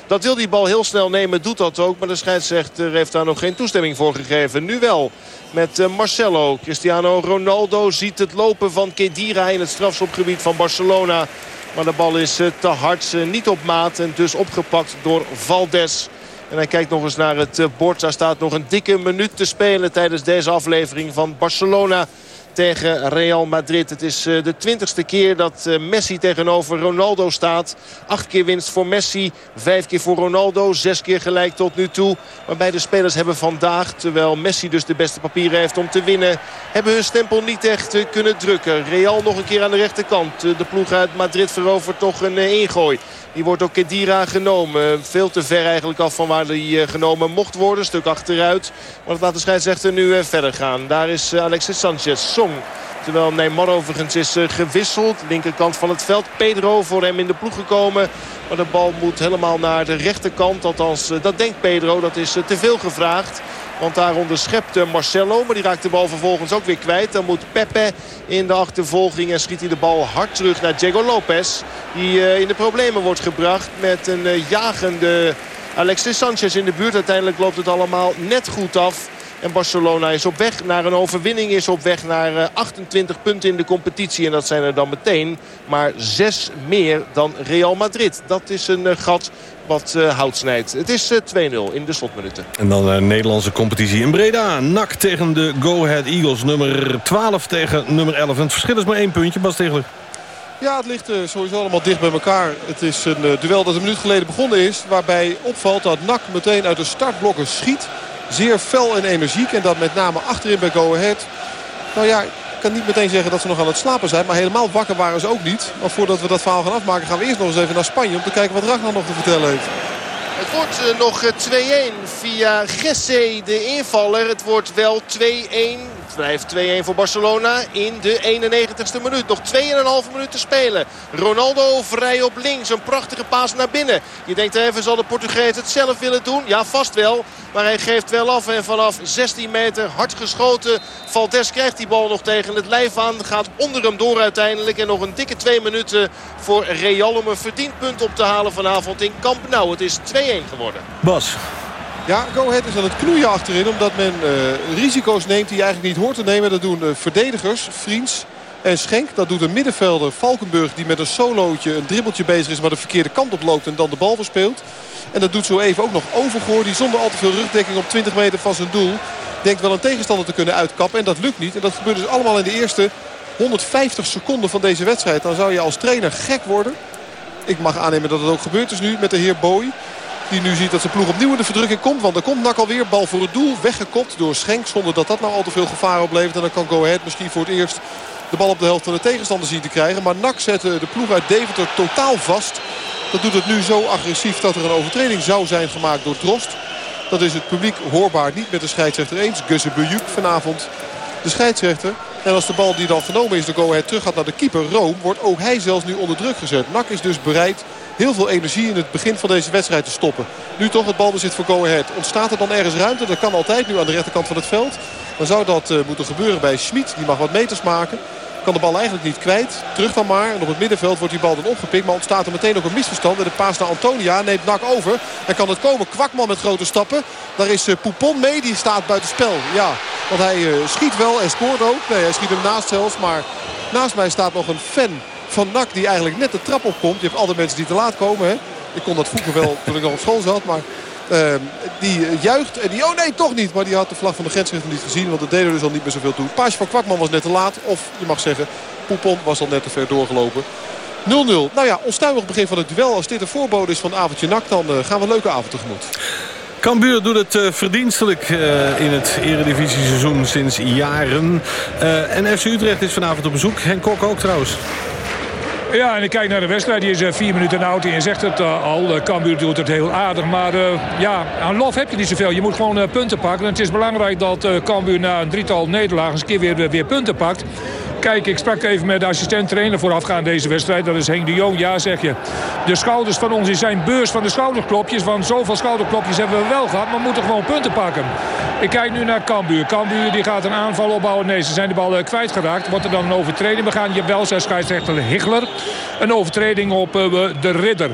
dat wil die bal heel snel nemen, doet dat ook. Maar de scheidsrechter heeft daar nog geen toestemming voor gegeven. Nu wel met Marcelo. Cristiano Ronaldo ziet het lopen van Kedira in het strafschopgebied van Barcelona. Maar de bal is eh, te hard, eh, niet op maat en dus opgepakt door Valdes. En hij kijkt nog eens naar het eh, bord. Daar staat nog een dikke minuut te spelen tijdens deze aflevering van Barcelona tegen Real Madrid. Het is eh, de twintigste keer dat eh, Messi tegenover Ronaldo staat. Acht keer winst voor Messi, vijf keer voor Ronaldo. Zes keer gelijk tot nu toe. Maar beide spelers hebben vandaag, terwijl Messi dus de beste papieren heeft om te winnen... hebben hun stempel niet echt eh, kunnen drukken. Real nog een keer aan de rechterkant. De ploeg uit Madrid verovert toch een ingooi. Die wordt ook Kedira genomen. Veel te ver eigenlijk af van waar die genomen mocht worden. Een stuk achteruit. Maar dat laat de scheidsrechter nu verder gaan. Daar is Alexis Sanchez. Terwijl Neymar overigens is eh, gewisseld. Linkerkant van het veld. Pedro voor hem in de ploeg gekomen. Maar de bal moet helemaal naar de rechterkant. Althans, eh, dat denkt Pedro. Dat is eh, te veel gevraagd. Want daar onderschept Marcelo. Maar die raakt de bal vervolgens ook weer kwijt. Dan moet Pepe in de achtervolging. En schiet hij de bal hard terug naar Diego Lopez. Die in de problemen wordt gebracht met een jagende Alexis Sanchez in de buurt. Uiteindelijk loopt het allemaal net goed af. En Barcelona is op weg naar een overwinning. Is op weg naar 28 eh, punten in de competitie. En dat zijn er dan meteen maar zes meer dan Real Madrid. Dat is een eh, gat wat uh, hout snijdt. Het is 2-0 in de slotminuten. En dan de Nederlandse competitie in Breda. NAC tegen de Go Ahead Eagles. Nummer 12 tegen nummer 11. En het verschil is maar één puntje, Bas Tegler. Ja, het ligt sowieso allemaal dicht bij elkaar. Het is een duel dat een minuut geleden begonnen is. Waarbij opvalt dat NAC meteen uit de startblokken schiet. Zeer fel en energiek. En dat met name achterin bij Go Ahead. Nou ja, ik kan niet meteen zeggen dat ze nog aan het slapen zijn. Maar helemaal wakker waren ze ook niet. Maar voordat we dat verhaal gaan afmaken gaan we eerst nog eens even naar Spanje. Om te kijken wat Ragnar nog te vertellen heeft. Het wordt uh, nog 2-1 via Gesse, de invaller. Het wordt wel 2-1 het blijft 2-1 voor Barcelona in de 91ste minuut. Nog 2,5 minuten te spelen. Ronaldo vrij op links. Een prachtige paas naar binnen. Je denkt even, zal de Portugees het zelf willen doen? Ja, vast wel. Maar hij geeft wel af. En vanaf 16 meter hard geschoten. Valdes krijgt die bal nog tegen het lijf aan. Gaat onder hem door uiteindelijk. En nog een dikke 2 minuten voor Real om een verdiend punt op te halen vanavond in Camp Nou. Het is 2-1 geworden. Bas. Ja, Go Ahead is aan het knoeien achterin. Omdat men uh, risico's neemt die je eigenlijk niet hoort te nemen. Dat doen uh, verdedigers, Vriends en Schenk. Dat doet een middenvelder, Valkenburg. Die met een solootje, een dribbeltje bezig is. Maar de verkeerde kant op loopt en dan de bal verspeelt. En dat doet zo even ook nog Overgoor. Die zonder al te veel rugdekking op 20 meter van zijn doel. Denkt wel een tegenstander te kunnen uitkappen. En dat lukt niet. En dat gebeurt dus allemaal in de eerste 150 seconden van deze wedstrijd. Dan zou je als trainer gek worden. Ik mag aannemen dat het ook gebeurd is nu met de heer Boy. Die nu ziet dat zijn ploeg opnieuw in de verdrukking komt. Want er komt Nak alweer. Bal voor het doel. Weggekopt door Schenk. Zonder dat dat nou al te veel gevaar oplevert. En dan kan Go Ahead misschien voor het eerst de bal op de helft van de tegenstander zien te krijgen. Maar Nak zet de ploeg uit Deventer totaal vast. Dat doet het nu zo agressief dat er een overtreding zou zijn gemaakt door Drost. Dat is het publiek hoorbaar niet met de scheidsrechter eens. Gusse Bujuk vanavond de scheidsrechter. En als de bal die dan genomen is de Go Ahead terug gaat naar de keeper Room... wordt ook hij zelfs nu onder druk gezet. Nak is dus bereid heel veel energie in het begin van deze wedstrijd te stoppen. Nu toch het balbezit voor Go Ahead. Ontstaat er dan ergens ruimte? Dat kan altijd nu aan de rechterkant van het veld. Dan zou dat uh, moeten gebeuren bij Schmid. Die mag wat meters maken. Kan de bal eigenlijk niet kwijt. Terug dan maar. En op het middenveld wordt die bal dan opgepikt. Maar ontstaat er meteen ook een misverstand. En de paas naar Antonia neemt Nak over. En kan het komen. Kwakman met grote stappen. Daar is uh, Poupon mee. Die staat buiten spel. Ja, want hij uh, schiet wel en scoort ook. Nee, hij schiet hem naast zelfs. Maar naast mij staat nog een fan van Nak die eigenlijk net de trap opkomt. Je hebt altijd mensen die te laat komen. Hè? Ik kon dat vroeger wel toen ik nog op school zat. Maar uh, die juicht. En die, oh nee, toch niet. Maar die had de vlag van de grensrechter niet gezien. Want dat deed er dus al niet meer zoveel toe. Paasje van Kwakman was net te laat. Of je mag zeggen, Poupon was al net te ver doorgelopen. 0-0. Nou ja, onstuimig begin van het duel. Als dit een voorbode is van avondje nak, dan uh, gaan we een leuke avond tegemoet. Cambuur doet het uh, verdienstelijk uh, in het eredivisie-seizoen sinds jaren. En FC Utrecht is vanavond op bezoek. Henk Kok ook trouwens. Ja, en ik kijk naar de wedstrijd. Die is uh, vier minuten oud. En zegt het uh, al. Uh, Cambuur doet het heel aardig. Maar ja, aan lof heb je niet zoveel. Je moet gewoon punten pakken. En het is belangrijk dat Cambuur na een drietal nederlagen... een keer weer, weer punten pakt. Kijk, ik sprak even met de assistent-trainer voorafgaand deze wedstrijd. Dat is Henk de Jong. Ja, zeg je. De schouders van ons zijn beurs van de schouderklopjes. Want zoveel schouderklopjes hebben we wel gehad. Maar we moeten gewoon punten pakken. Ik kijk nu naar Cambuur. Cambuur die gaat een aanval opbouwen. Nee, ze zijn de bal kwijtgeraakt. Wordt er dan een overtreding begaan? Jawel, zei scheidsrechter Higler. Een overtreding op uh, de ridder.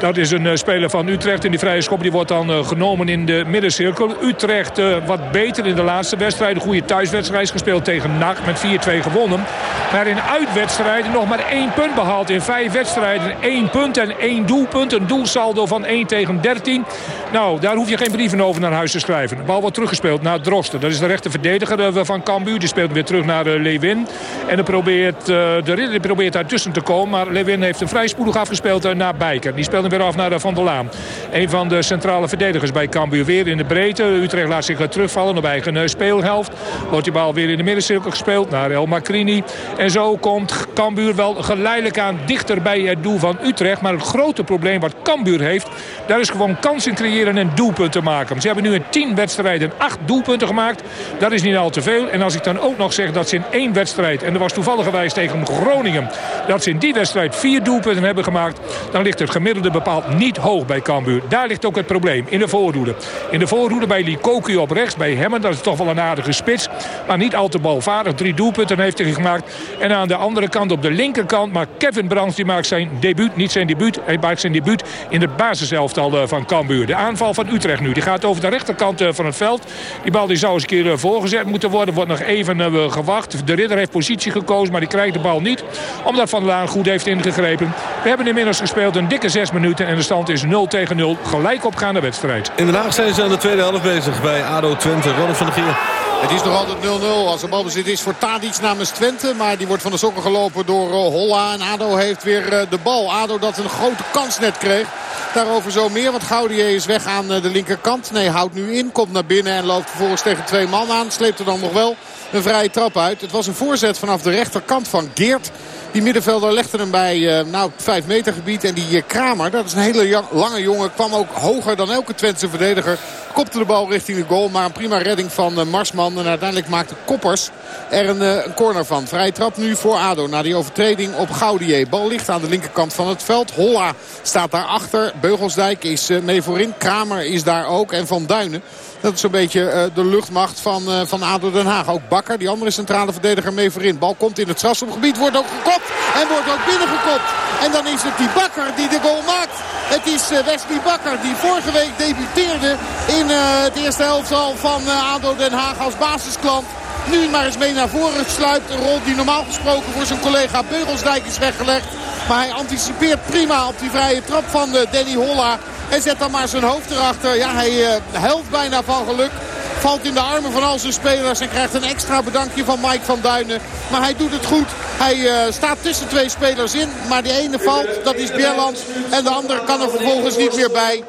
Dat is een uh, speler van Utrecht. En die vrije schop die wordt dan uh, genomen in de middencirkel. Utrecht uh, wat beter in de laatste wedstrijd. Een goede thuiswedstrijd gespeeld tegen NAC met 4-2 gewonnen. Maar in uitwedstrijden nog maar één punt behaald. In vijf wedstrijden één punt en één doelpunt. Een doelsaldo van 1 tegen 13. Nou, daar hoef je geen brieven over naar huis te schrijven. De bal wordt teruggespeeld naar Drosten. Dat is de rechter verdediger van Cambuur. Die speelt weer terug naar Lewin. En dan probeert, de ridder probeert daartussen te komen. Maar Lewin heeft een vrij spoedig afgespeeld naar Bijker. Die speelt weer af naar Van der Laan. Een van de centrale verdedigers bij Cambuur weer in de breedte. Utrecht laat zich terugvallen op eigen speelhelft. Wordt die bal weer in de middencirkel gespeeld naar El Macrini. En zo komt Cambuur wel geleidelijk aan dichter bij het doel van Utrecht. Maar het grote probleem wat Cambuur heeft... daar is gewoon kansen creëren en doelpunten maken. Ze hebben nu in tien wedstrijden acht doelpunten gemaakt. Dat is niet al te veel. En als ik dan ook nog zeg dat ze in één wedstrijd... en er was toevallig tegen Groningen... dat ze in die wedstrijd vier doelpunten hebben gemaakt... dan ligt het gemiddelde bepaald niet hoog bij Cambuur. Daar ligt ook het probleem, in de voorhoede. In de voorhoede bij Likoku op rechts, bij Hemmen. Dat is toch wel een aardige spits. Maar niet al te balvaardig. Drie doelpunten heeft hij gemaakt. En aan de andere kant, op de linkerkant, maar Kevin Brands die maakt zijn debuut. Niet zijn debuut, hij maakt zijn debuut in de basiselftal eh, van Cambuur. De aanval van Utrecht nu. Die gaat over de rechterkant eh, van het veld. Die bal die zou eens een keer eh, voorgezet moeten worden. Wordt nog even gewacht. De ridder heeft positie gekozen, maar die krijgt de bal niet. Omdat Van der Laan goed heeft ingegrepen. We hebben inmiddels gespeeld een dikke zes minuten. En de stand is 0 tegen 0. Gelijk opgaande wedstrijd. In Den Haag zijn ze aan de tweede helft bezig bij ADO Twente. Ronald van der Gier. Het is nog altijd 0-0 als er balbezit is voor Tadic namens Twente. Maar die wordt van de sokken gelopen door uh, Holla. En ADO heeft weer uh, de bal. ADO dat een grote kans net kreeg. Daarover zo meer, want Gaudier is weg aan uh, de linkerkant. Nee, houdt nu in, komt naar binnen en loopt vervolgens tegen twee man aan. Sleept er dan nog wel een vrije trap uit. Het was een voorzet vanaf de rechterkant van Geert. Die middenvelder legde hem bij uh, nou, 5 meter gebied. En die uh, Kramer, dat is een hele lange jongen, kwam ook hoger dan elke Twentse verdediger. Kopte de bal richting de goal. Maar een prima redding van uh, Marsman. En uiteindelijk maakte Koppers er een, een, corner van. Vrije trap nu voor ADO na die overtreding op Gaudier. Bal ligt aan de linkerkant van het veld. Holla staat daarachter. Beugelsdijk is mee voorin. Kramer is daar ook. En Van Duinen. Dat is zo'n beetje uh, de luchtmacht van, uh, van ADO Den Haag. Ook Bakker, die andere centrale verdediger mee voorin. Bal komt in het strafschopgebied, wordt ook gekopt. En wordt ook binnengekopt. En dan is het die Bakker die de goal maakt. Het is uh, Wesley Bakker die vorige week debuteerde in het eerste helftal van ADO Den Haag als basisklant. Nu maar eens mee naar voren sluipt. Een rol die normaal gesproken voor zijn collega Beugelsdijk is weggelegd. Maar hij anticipeert prima op die vrije trap van Danny Holla. En zet dan maar zijn hoofd erachter. Ja, hij uh, helpt bijna van geluk. Valt in de armen van al zijn spelers en krijgt een extra bedankje van Mike van Duinen. Maar hij doet het goed. Hij uh, staat tussen twee spelers in. Maar die ene valt, dat is Bierlands. En de andere kan er vervolgens niet meer bij.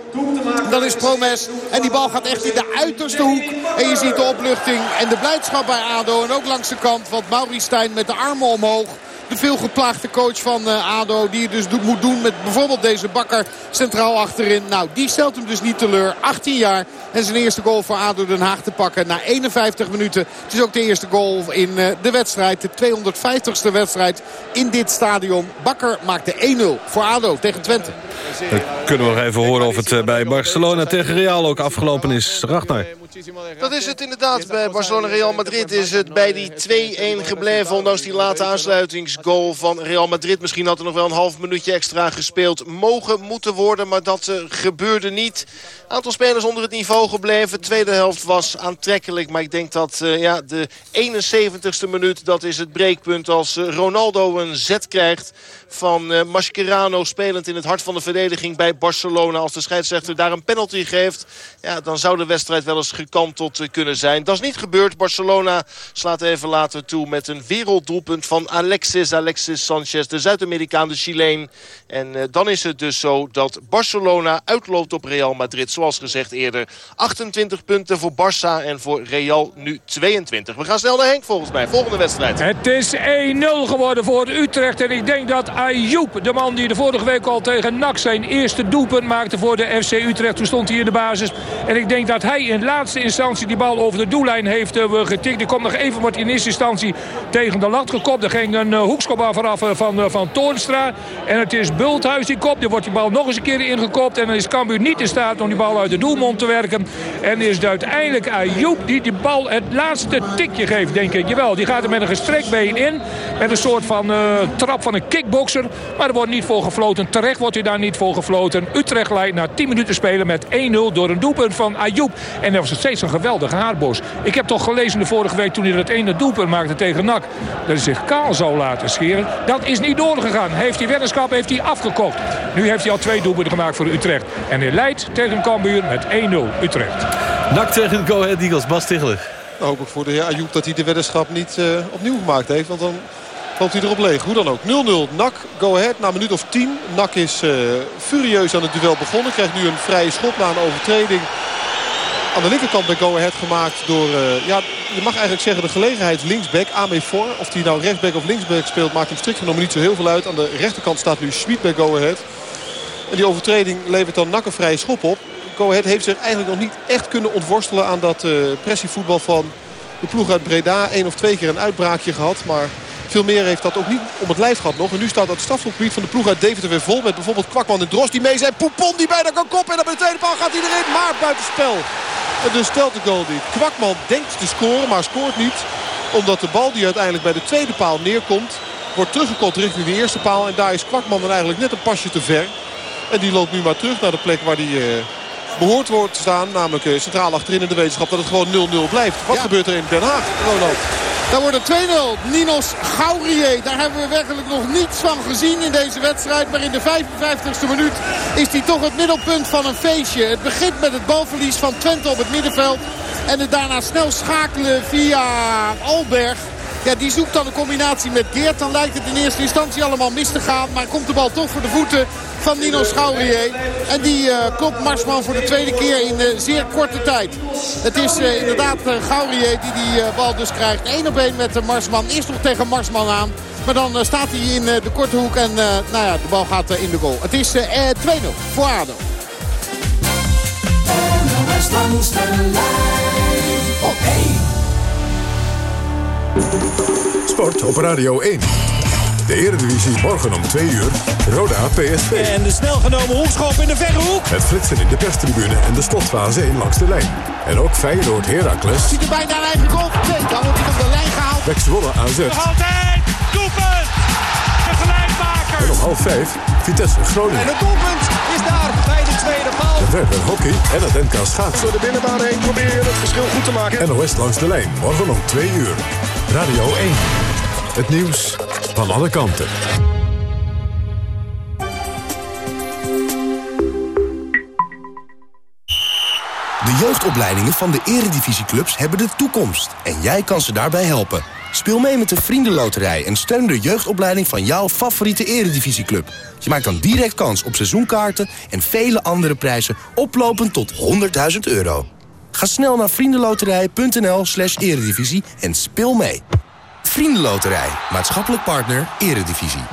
Dat is Promes. En die bal gaat echt in de uiterste hoek. En je ziet de opluchting en de blijdschap bij ADO. En ook langs de kant, want Stijn met de armen omhoog De veelgeplaagde coach van ADO. Die het dus moet doen met bijvoorbeeld deze bakker centraal achterin. Nou, die stelt hem dus niet teleur. 18 jaar en zijn eerste goal voor ADO Den Haag te pakken na 51 minuten. Het is ook de eerste goal in de wedstrijd. De 250ste wedstrijd in dit stadion. Bakker maakte 1-0 voor ADO tegen Twente. Dan kunnen we nog even horen of het bij Barcelona tegen Real ook afgelopen is. Ragnar. Dat is het inderdaad. Bij Barcelona-Real Madrid is het bij die 2-1 gebleven. Ondanks die late aansluitingsgoal van Real Madrid. Misschien had er nog wel een half minuutje extra gespeeld. Mogen moeten worden, maar dat uh, gebeurde niet. Aantal spelers onder het niveau gebleven. Tweede helft was aantrekkelijk. Maar ik denk dat uh, ja, de 71ste minuut, dat is het breekpunt. Als uh, Ronaldo een zet krijgt van uh, Mascherano spelend in het hart van de verdediging bij Barcelona. Als de scheidsrechter daar een penalty geeft, ja, dan zou de wedstrijd wel eens gekanteld kunnen zijn. Dat is niet gebeurd. Barcelona slaat even later toe met een werelddoelpunt van Alexis, Alexis Sanchez, de Zuid-Amerikaan, de Chileen. En uh, dan is het dus zo dat Barcelona uitloopt op Real Madrid. Zoals gezegd eerder, 28 punten voor Barça en voor Real nu 22. We gaan snel naar Henk volgens mij. Volgende wedstrijd. Het is 1-0 geworden voor Utrecht en ik denk dat Ayoub, de man die de vorige week al tegen NAC zijn eerste doelpunt maakte voor de FC Utrecht. Toen stond hij in de basis. En ik denk dat hij in laatste instantie die bal over de doellijn heeft uh, getikt. Die komt nog even, wordt in eerste instantie tegen de lat gekopt. Er ging een uh, hoekschop aan vanaf uh, van, van Toornstra. En het is Bulthuis die kopt. Er wordt die bal nog eens een keer ingekopt. En dan is Cambuur niet in staat om die bal uit de doelmond te werken. En is uiteindelijk Ayoub die die bal het laatste tikje geeft, denk ik. Jawel, die gaat er met een gestrekt been in. Met een soort van trap van een kickbox. Maar er wordt niet voor gefloten. Terecht wordt hij daar niet voor gefloten. Utrecht leidt na 10 minuten spelen met 1-0 door een doelpunt van Ayoub. En dat was het steeds een geweldige haarbos. Ik heb toch gelezen de vorige week toen hij dat ene doelpunt maakte tegen NAC. Dat hij zich kaal zou laten scheren. Dat is niet doorgegaan. Heeft hij weddenschap heeft hij afgekocht. Nu heeft hij al twee doelpunten gemaakt voor Utrecht. En hij leidt tegen Cambuur met 1-0 Utrecht. NAC tegen Go Ahead Eagles. Bas Tichelen. Nou, hoop ik voor de heer Ayoub dat hij de weddenschap niet uh, opnieuw gemaakt heeft. Want dan loopt hij erop leeg. Hoe dan ook. 0-0 NAC. Go ahead na een minuut of 10. NAC is uh, furieus aan het duel begonnen. Krijgt nu een vrije schop na een overtreding. Aan de linkerkant bij Go Ahead gemaakt door, uh, ja, je mag eigenlijk zeggen de gelegenheid linksback, Amefor. Of hij nou rechtsback of linksback speelt, maakt hem strikt genomen niet zo heel veel uit. Aan de rechterkant staat nu Schmid bij Go Ahead. En die overtreding levert dan NAC een vrije schop op. Go Ahead heeft zich eigenlijk nog niet echt kunnen ontworstelen aan dat uh, pressievoetbal van de ploeg uit Breda. Eén of twee keer een uitbraakje gehad, maar... Veel meer heeft dat ook niet om het lijf gehad nog. En nu staat dat strafschopgebied van de ploeg uit Deventer weer vol. Met bijvoorbeeld Kwakman en Dros die mee zijn. Poupon die bijna kan koppen. En dan bij de tweede paal gaat hij erin. Maar buitenspel. En dus stelt de goal niet. Kwakman denkt te scoren, maar scoort niet. Omdat de bal die uiteindelijk bij de tweede paal neerkomt... wordt teruggekopt richting de eerste paal. En daar is Kwakman dan eigenlijk net een pasje te ver. En die loopt nu maar terug naar de plek waar hij... Uh, behoort wordt te staan. Namelijk uh, centraal achterin in de wetenschap dat het gewoon 0-0 blijft. Wat ja. gebeurt er in Den Haag, Ronald? Daar wordt het 2-0. Ninos Gaurier. Daar hebben we werkelijk nog niets van gezien in deze wedstrijd. Maar in de 55ste minuut is hij toch het middelpunt van een feestje. Het begint met het balverlies van Twente op het middenveld. En het daarna snel schakelen via Alberg. Ja, die zoekt dan een combinatie met Geert. Dan lijkt het in eerste instantie allemaal mis te gaan. Maar komt de bal toch voor de voeten van Nino Schaurier. En die uh, klopt Marsman voor de tweede keer in uh, zeer korte tijd. Het is uh, inderdaad Gaurier die die bal dus krijgt. Eén op één met Marsman. Eerst nog tegen Marsman aan. Maar dan staat hij in de korte hoek en nou ja, de bal gaat in de goal. Het is 2-0 voor ADO. op 1. Sport op Radio 1. De Eredivisie morgen om 2 uur. Roda PSV. En de snel genomen hoekschop in de verre hoek. Het flitsen in de perstribune en de slotfase in langs de lijn. En ook Feyenoord Heracles. Ziet er bijna een eigen goal. Nee, dan wordt hij op de lijn gehaald. Pek Zwolle AZ. Altijd. Doelpunt. De gelijkmaker. En om half 5 Vitesse Groningen. En het doelpunt tweede paal. Verder hockey en het NK schaatsen. Door de binnenbaan heen proberen het verschil goed te maken. NOS langs de lijn. Morgen om 2 uur. Radio 1. Het nieuws van alle kanten. De jeugdopleidingen van de eredivisieclubs hebben de toekomst. En jij kan ze daarbij helpen. Speel mee met de Vriendenloterij en steun de jeugdopleiding van jouw favoriete eredivisieclub. Je maakt dan direct kans op seizoenkaarten en vele andere prijzen oplopend tot 100.000 euro. Ga snel naar vriendenloterij.nl slash eredivisie en speel mee. Vriendenloterij, maatschappelijk partner, eredivisie.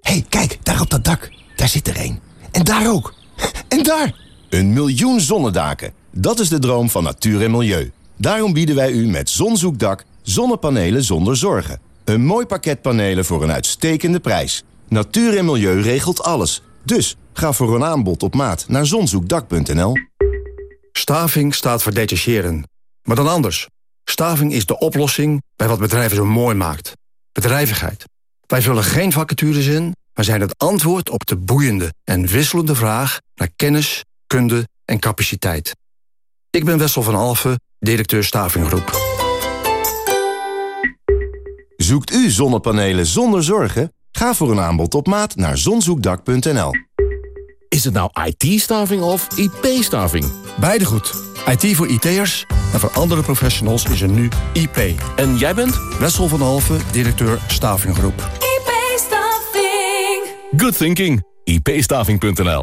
hey, kijk, daar op dat dak. Daar zit er een. En daar ook. En daar! Een miljoen zonnedaken. Dat is de droom van natuur en milieu. Daarom bieden wij u met Zonzoekdak zonnepanelen zonder zorgen. Een mooi pakket panelen voor een uitstekende prijs. Natuur en milieu regelt alles. Dus ga voor een aanbod op maat naar zonzoekdak.nl. Staving staat voor detacheren. Maar dan anders. Staving is de oplossing bij wat bedrijven zo mooi maakt. Bedrijvigheid. Wij vullen geen vacatures in, maar zijn het antwoord op de boeiende en wisselende vraag naar kennis, kunde en capaciteit. Ik ben Wessel van Alfen, directeur Stavinggroep. Zoekt u zonnepanelen zonder zorgen? Ga voor een aanbod op maat naar zonzoekdak.nl. Is het nou IT-staving of IP-staving? Beide goed. IT voor IT'ers en voor andere professionals is er nu IP. En jij bent? Wessel van Alfen, directeur Stavinggroep. IP-staving. Good thinking. ipstaving.nl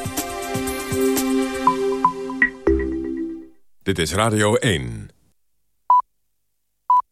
Dit is Radio 1.